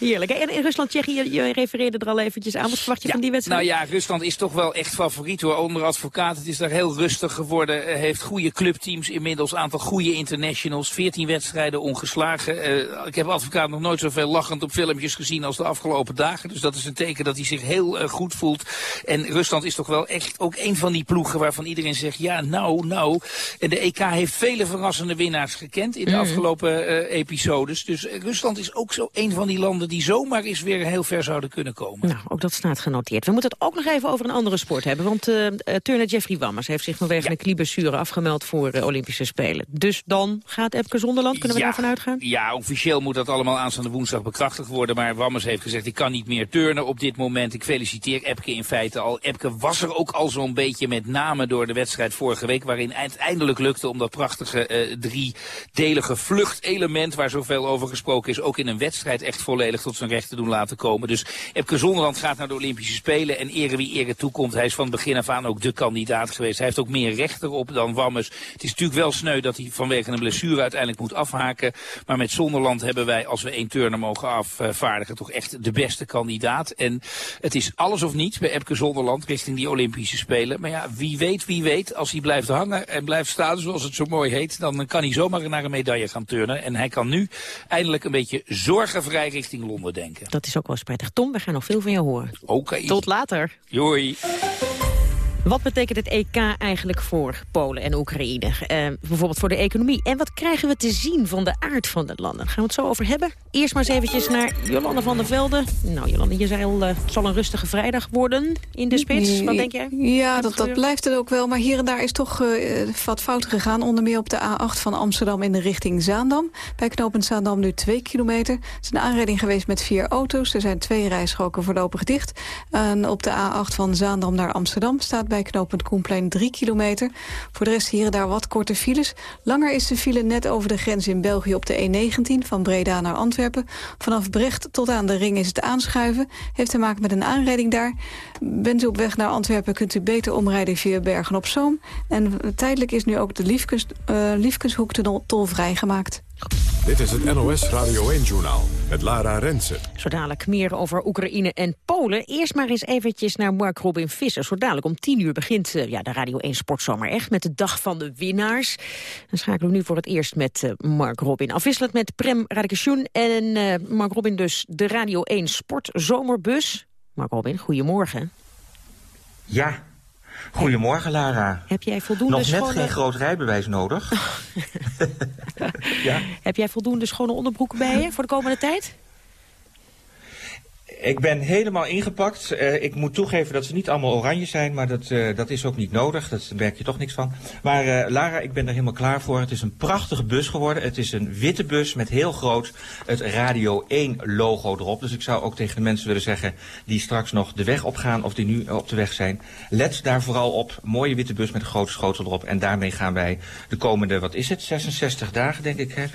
Heerlijk. En in Rusland, Tsjechië, je, je refereerde er al eventjes aan. Wat verwacht je ja, van die wedstrijd? Nou ja, Rusland is toch wel echt favoriet hoor. Onder advocaat. Het is daar heel rustig geworden. Heeft goede clubteams inmiddels. Aantal goede internationals. 14 wedstrijden ongeslagen. Uh, ik heb advocaat nog nooit zoveel lachend op filmpjes gezien als de afgelopen dagen. Dus dat is een teken dat hij zich heel uh, goed voelt. En Rusland is toch wel echt ook een van die ploegen waarvan iedereen zegt... ja, nou, nou, En de EK heeft vele verrassende winnaars gekend in de Mhm. afgelopen eh, episodes. Dus eh, Rusland is ook zo een van die landen die zomaar eens weer heel ver zouden kunnen komen. Nou, ook dat staat genoteerd. We moeten het ook nog even over een andere sport hebben. Want eh eh, turner Jeffrey Wammers heeft zich vanwege een knieblessure afgemeld voor eh, Olympische Spelen. Dus dan gaat Epke Zonderland, kunnen we Ja. daarvan uitgaan? Ja, officieel moet dat allemaal aanstaande woensdag bekrachtigd worden. Maar Wammers heeft gezegd, ik kan niet meer turnen op dit moment. Ik feliciteer Epke in feite al. Epke was er ook al zo'n beetje met name door de wedstrijd vorige week... waarin het eindelijk lukte om dat prachtige eh, driedelige vluchtelement... waar zoveel over gesproken is, ook in een wedstrijd echt volledig tot zijn recht te doen laten komen. Dus Epke Zonderland gaat naar de Olympische Spelen. En ere wie ere toekomt, hij is van begin af aan ook de kandidaat geweest. Hij heeft ook meer recht erop dan Wammers. Het is natuurlijk wel sneu dat hij vanwege een blessure uiteindelijk moet afhaken. Maar met Zonderland hebben wij, als we één turner mogen afvaardigen, toch echt de beste kandidaat. En het is alles of niets bij Epke Zonderland richting die Olympische Spelen. Maar ja, wie weet, wie weet, als hij blijft hangen en blijft staan, zoals het zo mooi heet, dan kan hij zomaar naar een medaille gaan turnen. En hij kan nu eindelijk een beetje zorgenvrij richting Londen denken. Dat is ook wel eens prettig. Tom, we gaan nog veel van je horen. Oké. Tot later. Joi. Wat betekent het EK eigenlijk voor Polen en Oekraïne? Eh, bijvoorbeeld voor de economie. En wat krijgen we te zien van de aard van de landen? Daar gaan we het zo over hebben. Eerst maar eens eventjes naar Jolande van der Velde. Nou, Jolande, je zei al, eh, het zal een rustige vrijdag worden in de spits. Wat denk jij? Ja, dat, dat blijft het ook wel. Maar hier en daar is toch eh, wat fout gegaan. Onder meer op de A8 van Amsterdam in de richting Zaandam. Bij knooppunt Zaandam nu 2 kilometer. Het is een aanrijding geweest met vier auto's. Er zijn twee rijstroken voorlopig dicht. En op de A8 van Zaandam naar Amsterdam staat bij knooppunt Koenplein 3 kilometer. Voor de rest hier en daar wat korte files. Langer is de file net over de grens in België op de E19 van Breda naar Antwerpen. Vanaf Brecht tot aan de ring is het aanschuiven. Heeft te maken met een aanrijding daar. Bent u op weg naar Antwerpen kunt u beter omrijden via Bergen op Zoom. En tijdelijk is nu ook de Liefkens, uh, Liefkenshoektunnel tolvrij gemaakt. Dit is het NOS Radio 1-journaal met Lara Rensen. Zo dadelijk meer over Oekraïne en Polen. Eerst maar eens eventjes naar Mark Robin Visser. Zo dadelijk om 10 uur begint uh, ja, de Radio 1 Sportzomer echt met de dag van de winnaars. Dan schakelen we nu voor het eerst met uh, Mark Robin. Afwisselend met Prem Radikation en uh, Mark Robin dus de Radio 1 Sportzomerbus. Mark Robin, goedemorgen. Ja, Goedemorgen, Lara. Heb jij voldoende Nog net schone... geen groot rijbewijs nodig. ja. Heb jij voldoende schone onderbroeken bij je voor de komende tijd? Ik ben helemaal ingepakt. Uh, ik moet toegeven dat ze niet allemaal oranje zijn, maar dat, uh, dat is ook niet nodig. Daar merk je toch niks van. Maar uh, Lara, ik ben er helemaal klaar voor. Het is een prachtige bus geworden. Het is een witte bus met heel groot het Radio 1 logo erop. Dus ik zou ook tegen de mensen willen zeggen die straks nog de weg opgaan of die nu op de weg zijn. Let daar vooral op. Mooie witte bus met een grote schotel erop. En daarmee gaan wij de komende, wat is het, 66 dagen denk ik, hè,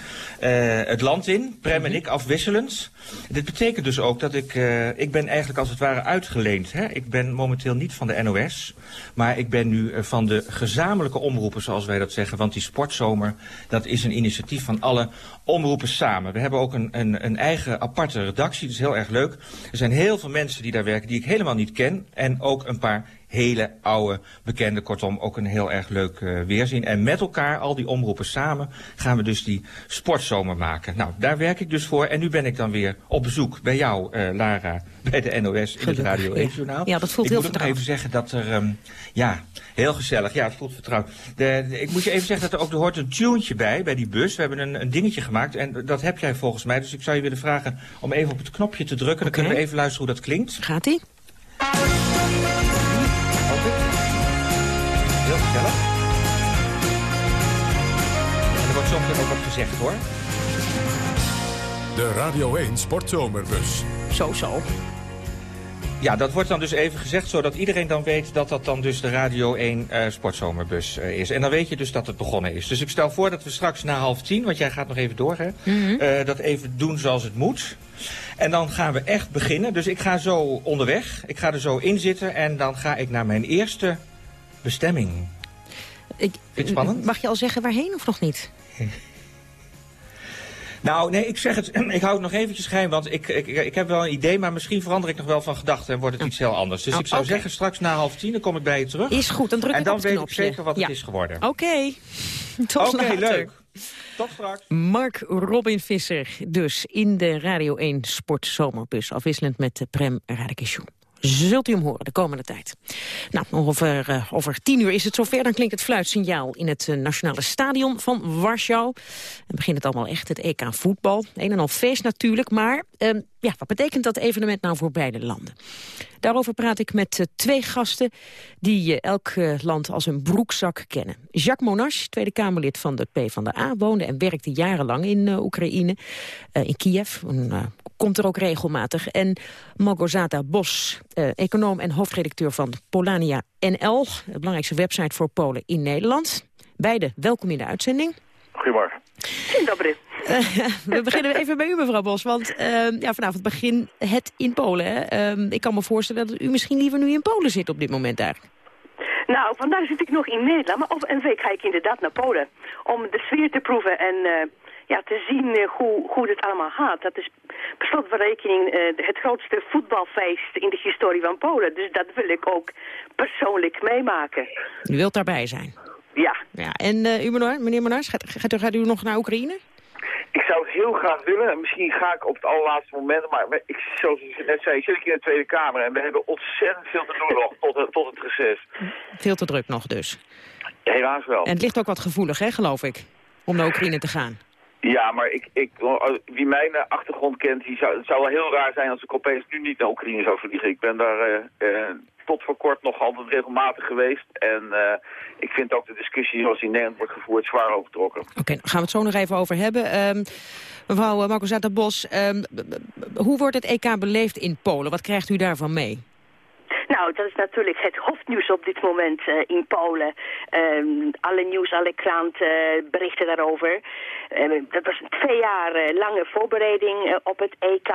het land in. Prem en ik afwisselend. Dit betekent dus ook dat ik... Uh, ik ben eigenlijk als het ware uitgeleend. Hè? Ik ben momenteel niet van de NOS, maar ik ben nu uh, van de gezamenlijke omroepen, zoals wij dat zeggen. Want die sportzomer, dat is een initiatief van alle omroepen samen. We hebben ook een, een, een eigen aparte redactie, dat is heel erg leuk. Er zijn heel veel mensen die daar werken die ik helemaal niet ken. En ook een paar hele oude bekende. Kortom, ook een heel erg leuk uh, weerzien. En met elkaar, al die omroepen samen, gaan we dus die sportzomer maken. Nou, daar werk ik dus voor. En nu ben ik dan weer op bezoek bij jou, uh, Lara, bij de NOS in het Radio 1-journaal. Ja, dat voelt ik heel moet ook nog even zeggen dat er... Um, ja, heel gezellig. Ja, het voelt vertrouwd. De, de, ik moet je even zeggen dat er ook er hoort een tunetje bij, bij die bus. We hebben een, een dingetje gemaakt en dat heb jij volgens mij. Dus ik zou je willen vragen om even op het knopje te drukken. Dan okay. kunnen we even luisteren hoe dat klinkt. Gaat-ie? Er zometeen ook wat gezegd hoor. De Radio 1 Sportzomerbus. Zo, zo. Ja, dat wordt dan dus even gezegd, zodat iedereen dan weet dat dat dan dus de Radio 1 uh, Sportzomerbus uh, is. En dan weet je dus dat het begonnen is. Dus ik stel voor dat we straks na half tien, want jij gaat nog even door, hè, mm -hmm. uh, dat even doen zoals het moet. En dan gaan we echt beginnen. Dus ik ga zo onderweg, ik ga er zo in zitten en dan ga ik naar mijn eerste bestemming. Ik, Vind je spannend? Mag je al zeggen waarheen of nog niet? Nou, nee, ik zeg het, ik hou het nog eventjes geheim, want ik, ik, ik heb wel een idee, maar misschien verander ik nog wel van gedachten en wordt het iets heel anders. Dus oh, ik zou okay. zeggen, straks na half tien, dan kom ik bij je terug. Is goed, dan druk ik En dan op het weet knopje. ik zeker wat ja. het is geworden. Oké, okay. tot leuk. Tot straks. Mark Robin Visser, dus in de Radio 1 Sport Zomerbus, afwisselend met de Prem Radikation. Zult u hem horen de komende tijd. Nou, ongeveer uh, over tien uur is het zover. Dan klinkt het fluitsignaal in het uh, Nationale Stadion van Warschau. Dan begint het allemaal echt, het EK voetbal. Een en al feest natuurlijk, maar uh, ja, wat betekent dat evenement nou voor beide landen? Daarover praat ik met uh, twee gasten die elk land als een broekzak kennen. Jacques Monash, Tweede Kamerlid van de PvdA, woonde en werkte jarenlang in Oekraïne, in Kiev. Een, komt er ook regelmatig. En Malgorzata Bos, uh, econoom en hoofdredacteur van Polania NL... de belangrijkste website voor Polen in Nederland. Beide welkom in de uitzending. Goedemorgen. Dobry. Uh, we beginnen even bij u, mevrouw Bos. Want uh, ja, vanavond begint het in Polen. Hè? Uh, ik kan me voorstellen dat u misschien liever nu in Polen zit op dit moment eigenlijk. Nou, vandaag zit ik nog in Nederland, maar over een week ga ik inderdaad naar Polen. Om de sfeer te proeven en ja, te zien uh, hoe, hoe dit allemaal gaat. Dat is per slot van rekening uh, het grootste voetbalfeest in de historie van Polen. Dus dat wil ik ook persoonlijk meemaken. U wilt daarbij zijn? Ja. ja en uh, u, meneer Monars, gaat, gaat, u, gaat u nog naar Oekraïne? Ik zou het heel graag willen. Misschien ga ik op het allerlaatste moment. Maar ik, zoals ik net zei, zit ik in de Tweede Kamer. En we hebben ontzettend veel te doen nog tot, tot het reces. Veel te druk nog dus. Helaas wel. En het ligt ook wat gevoelig, hè, geloof ik, om naar Oekraïne te gaan. Ja, maar ik, ik, wie mijn achtergrond kent, die zou, het zou wel heel raar zijn als ik opeens nu niet naar Oekraïne zou vliegen. Ik ben daar uh, uh, tot voor kort nog altijd regelmatig geweest. En ik vind ook de discussie zoals in Nederland wordt gevoerd zwaar overtrokken. Oké, okay, gaan we het zo nog even over hebben. Um, mevrouw Marco Zata-Bos, um, hoe wordt het EK beleefd in Polen? Wat krijgt u daarvan mee? Nou, dat is natuurlijk het hoofdnieuws op dit moment uh, in Polen. Um, alle nieuws, alle kranten uh, berichten daarover. Uh, dat was een twee jaar lange voorbereiding op het EK.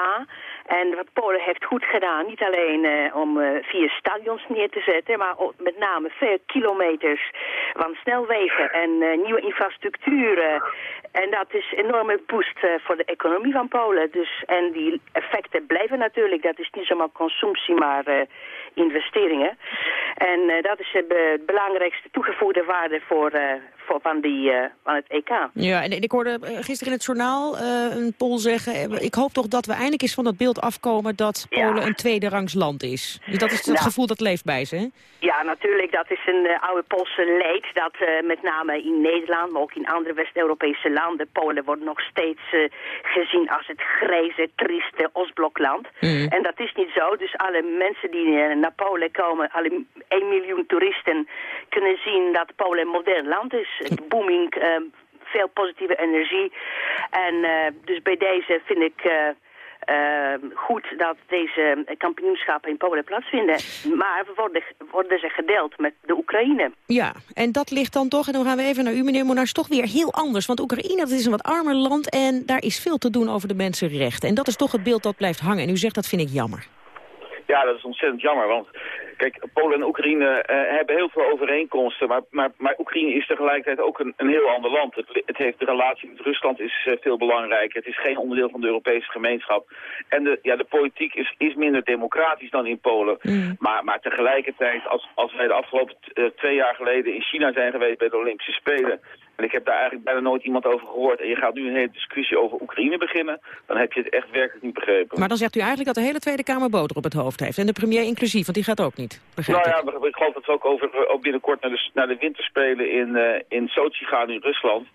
En Polen heeft goed gedaan, niet alleen om vier stadions neer te zetten... maar met name veel kilometers van snelwegen en nieuwe infrastructuur... En dat is een enorme boost voor de economie van Polen. Dus, en die effecten blijven natuurlijk. Dat is niet zomaar consumptie, maar investeringen. En uh, dat is de belangrijkste toegevoegde waarde voor, uh, van, die, van het EK. Ja, en ik hoorde gisteren in het journaal een Pool zeggen... ik hoop toch dat we eindelijk eens van dat beeld afkomen... dat Polen ja. een tweede rangs land is. Dat is het nou, gevoel dat leeft bij ze, hè? Ja, natuurlijk. Dat is een oude Poolse leed... dat met name in Nederland, maar ook in andere West-Europese landen... Polen wordt nog steeds gezien als het grijze, trieste Oostblokland. Mm. En dat is niet zo. Dus alle mensen die naar Polen komen, alle 1 miljoen toeristen, kunnen zien dat Polen een modern land is. Booming, uh, veel positieve energie. En uh, dus bij deze vind ik... Uh, uh, goed dat deze kampioenschappen in Polen plaatsvinden. Maar worden, worden ze gedeeld met de Oekraïne. Ja, en dat ligt dan toch, en dan gaan we even naar u meneer Monars, toch weer heel anders. Want Oekraïne dat is een wat armer land en daar is veel te doen over de mensenrechten. En dat is toch het beeld dat blijft hangen. En u zegt dat vind ik jammer. Ja, dat is ontzettend jammer, want kijk, Polen en Oekraïne uh, hebben heel veel overeenkomsten, maar, maar, maar Oekraïne is tegelijkertijd ook een, een heel ander land. Het, het, heeft de relatie met Rusland is uh, veel belangrijker. Het is geen onderdeel van de Europese gemeenschap. En de, ja, de politiek is, is minder democratisch dan in Polen. Mm. Maar, maar tegelijkertijd, als, als wij de afgelopen uh, twee jaar geleden in China zijn geweest bij de Olympische Spelen, en ik heb daar eigenlijk bijna nooit iemand over gehoord. En je gaat nu een hele discussie over Oekraïne beginnen. Dan heb je het echt werkelijk niet begrepen. Maar dan zegt u eigenlijk dat de hele Tweede Kamer boter op het hoofd heeft. En de premier inclusief, want die gaat ook niet. Nou ja, ik. ik geloof dat we ook, over, ook binnenkort naar de, naar de winterspelen in, uh, in Sochi gaan in Rusland.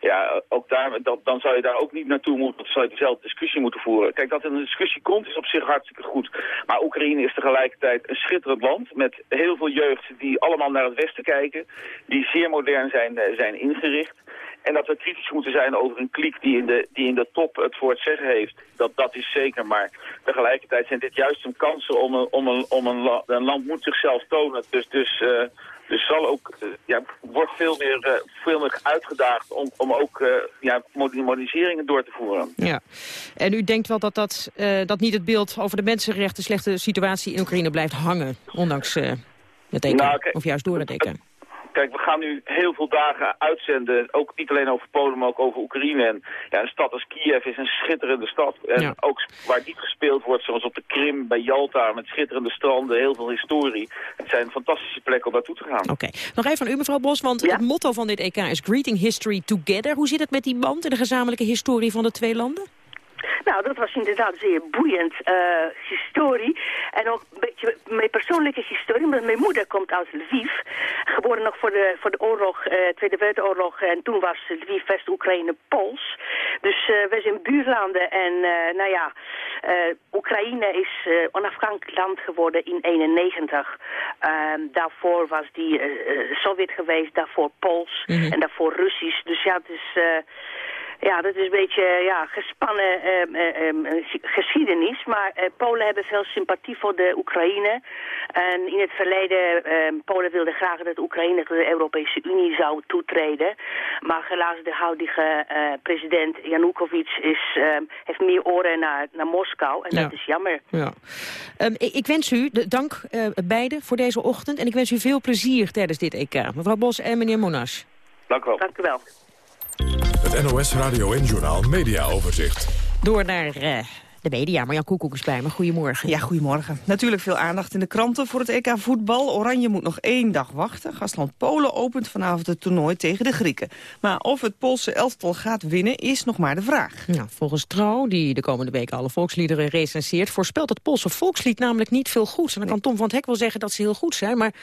Ja, ook daar, dan, zou je daar ook niet naartoe moeten, dan zou je dezelfde discussie moeten voeren. Kijk, dat er een discussie komt is op zich hartstikke goed. Maar Oekraïne is tegelijkertijd een schitterend land met heel veel jeugd die allemaal naar het westen kijken. Die zeer modern zijn, zijn ingericht. En dat we kritisch moeten zijn over een kliek die in de, die in de top het voor het zeggen heeft. Dat, dat is zeker, maar tegelijkertijd zijn dit juist een kansen om een, om een, om een, een land moet zichzelf tonen. Dus, dus, uh, dus zal ook, uh, ja, wordt veel meer, uh, veel meer uitgedaagd om, om ook ja, moderniseringen door te voeren. Ja, en u denkt wel dat dat, dat niet het beeld over de mensenrechten, slechte situatie in Oekraïne blijft hangen, ondanks het EK, nou, of juist door het EK? Kijk, we gaan nu heel veel dagen uitzenden, ook niet alleen over Polen, maar ook over Oekraïne. En ja, een stad als Kiev is een schitterende stad. En ja. ook waar niet gespeeld wordt, zoals op de Krim, bij Jalta, met schitterende stranden, heel veel historie. Het zijn fantastische plekken om naartoe te gaan. Oké, okay. nog even aan u mevrouw Bos, want ja? het motto van dit EK is Greeting History Together. Hoe zit het met die band en de gezamenlijke historie van de twee landen? Nou, dat was inderdaad zeer boeiend uh, historie. En ook een beetje mijn persoonlijke historie. Omdat mijn moeder komt uit Lviv. Geboren nog voor de, voor de oorlog, uh, Tweede Wereldoorlog. En toen was Lviv West-Oekraïne Pools. Dus uh, we zijn buurlanden. En nou ja, Oekraïne is onafhankelijk land geworden in 91. Ehm, daarvoor was die Sovjet geweest, daarvoor Pools mm -hmm. en daarvoor Russisch. Dus ja, het is ja, dat is een beetje ja, gespannen uh, geschiedenis. Maar uh, Polen hebben veel sympathie voor de Oekraïne. En in het verleden, uh, Polen wilde graag dat Oekraïne tot de Europese Unie zou toetreden. Maar helaas de huidige president Janukovic is, ehm, heeft meer oren naar, naar Moskou. En dat is jammer. Ja. Um, ik, ik, wens u de, dank beiden voor deze ochtend. En ik wens u veel plezier tijdens dit EK. Mevrouw Bos en meneer Monas. Dank u wel. Dank u wel. Het NOS Radio en Journal Media Overzicht. Door naar uh, de media. Marjan Koekoek is bij me. Goedemorgen. Ja, goedemorgen. Natuurlijk veel aandacht in de kranten voor het EK voetbal. Oranje moet nog één dag wachten. Gastland Polen opent vanavond het toernooi tegen de Grieken. Maar of het Poolse elftal gaat winnen is nog maar de vraag. Ja, volgens Trouw, die de komende weken alle volksliederen recenseert... voorspelt het Poolse volkslied namelijk niet veel goeds. En dan kan Tom van het Hek wel zeggen dat ze heel goed zijn, maar...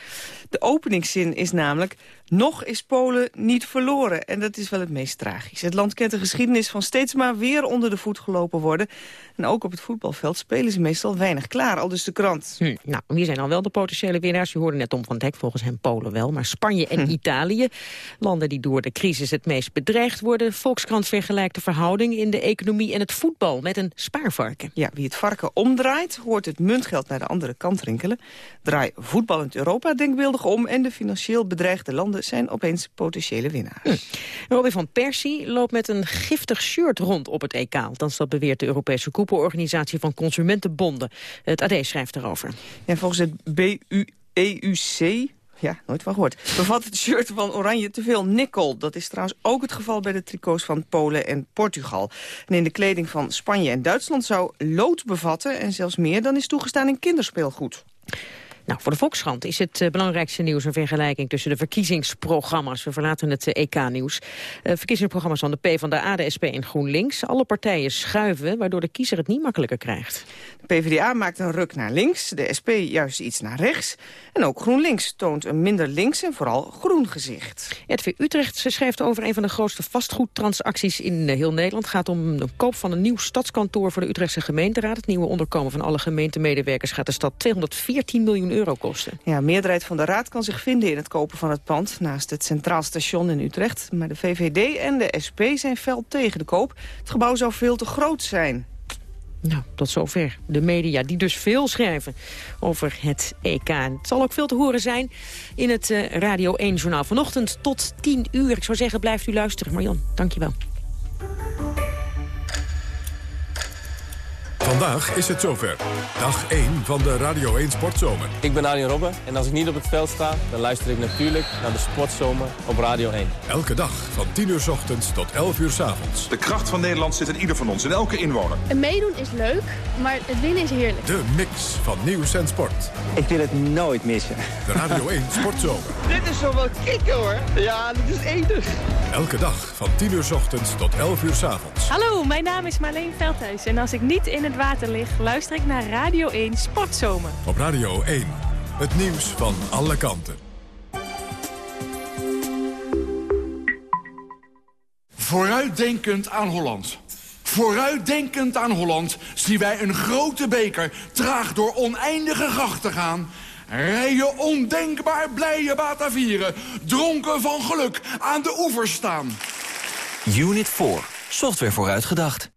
De openingszin is namelijk... Nog is Polen niet verloren. En dat is wel het meest tragisch. Het land kent de geschiedenis van steeds maar weer onder de voet gelopen worden. En ook op het voetbalveld spelen ze meestal weinig klaar, al dus de krant. Hm, nou, wie zijn dan wel de potentiële winnaars? Je hoorde net Tom van Hek, volgens hem Polen wel. Maar Spanje en hm. Italië, landen die door de crisis het meest bedreigd worden. Volkskrant vergelijkt de verhouding in de economie en het voetbal met een spaarvarken. Ja, wie het varken omdraait, hoort het muntgeld naar de andere kant rinkelen. Draai voetballend Europa denkbeeldig om en de financieel bedreigde landen zijn opeens potentiële winnaars. Hm. Robin van Persie loopt met een giftig shirt rond op het EK. Althans, dat beweert de Europese koepelorganisatie van consumentenbonden. Het AD schrijft erover. En volgens het BUEUC ja, nooit van gehoord. Bevat het shirt van Oranje te veel nikkel. Dat is trouwens ook het geval bij de tricots van Polen en Portugal. En in de kleding van Spanje en Duitsland zou lood bevatten... en zelfs meer dan is toegestaan in kinderspeelgoed. Nou, voor de Volkskrant is het uh, belangrijkste nieuws een vergelijking tussen de verkiezingsprogramma's. We verlaten het EK-nieuws. Uh, verkiezingsprogramma's van de P van de A, de SP en GroenLinks. Alle partijen schuiven, waardoor de kiezer het niet makkelijker krijgt. De PvdA maakt een ruk naar links, de SP juist iets naar rechts. En ook GroenLinks toont een minder links en vooral groen gezicht. RTV Utrecht schrijft over een van de grootste vastgoedtransacties in heel Nederland. Het gaat om de koop van een nieuw stadskantoor voor de Utrechtse gemeenteraad. Het nieuwe onderkomen van alle gemeentemedewerkers gaat de stad 214 miljoen euro kosten. Ja, meerderheid van de raad kan zich vinden in het kopen van het pand... naast het Centraal Station in Utrecht. Maar de VVD en de SP zijn fel tegen de koop. Het gebouw zou veel te groot zijn. Nou, tot zover de media die dus veel schrijven over het EK. Het zal ook veel te horen zijn in het uh, Radio 1-journaal vanochtend tot 10 uur. Ik zou zeggen, blijft u luisteren. Marjan, dankjewel. Vandaag is het zover. Dag 1 van de Radio 1 Sportzomer. Ik ben Arjen Robben en als ik niet op het veld sta... dan luister ik natuurlijk naar de Sportzomer op Radio 1. Elke dag van 10 uur s ochtends tot 11 uur s avonds. De kracht van Nederland zit in ieder van ons, in elke inwoner. Een meedoen is leuk, maar het winnen is heerlijk. De mix van nieuws en sport. Ik wil het nooit missen. De Radio 1 Sportzomer. dit is zo wel kicken hoor. Ja, dit is enig. Elke dag van 10 uur s ochtends tot 11 uur s avonds. Hallo, mijn naam is Marleen Veldhuis en als ik niet in het water lig, luister ik naar Radio 1 Sportzomer. Op Radio 1, het nieuws van alle kanten. Vooruitdenkend aan Holland. Vooruitdenkend aan Holland zien wij een grote beker traag door oneindige grachten gaan... Rijden ondenkbaar blije Batavieren, dronken van geluk, aan de oevers staan. Unit 4, software vooruitgedacht.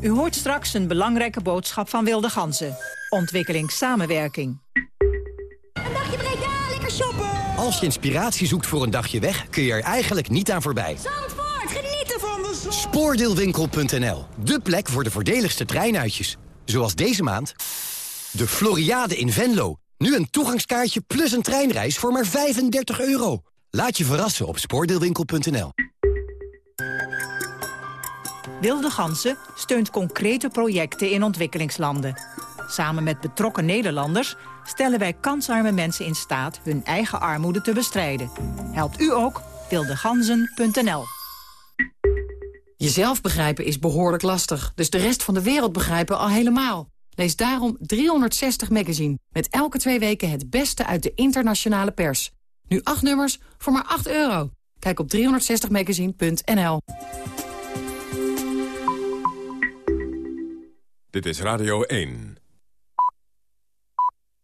U hoort straks een belangrijke boodschap van Wilde Ganzen. Ontwikkeling samenwerking. Een dagje Breda, lekker shoppen! Als je inspiratie zoekt voor een dagje weg, kun je er eigenlijk niet aan voorbij. Zandvoort, genieten van Spoordeelwinkel.nl, de plek voor de voordeligste treinuitjes. Zoals deze maand de Floriade in Venlo. Nu een toegangskaartje plus een treinreis voor maar 35 euro. Laat je verrassen op spoordeelwinkel.nl. Wilde Gansen steunt concrete projecten in ontwikkelingslanden. Samen met betrokken Nederlanders stellen wij kansarme mensen in staat hun eigen armoede te bestrijden. Helpt u ook? wildeganzen.nl Jezelf begrijpen is behoorlijk lastig, dus de rest van de wereld begrijpen al helemaal. Lees daarom 360 Magazine, met elke twee weken het beste uit de internationale pers. Nu acht nummers voor maar 8 euro. Kijk op 360magazine.nl Dit is Radio 1.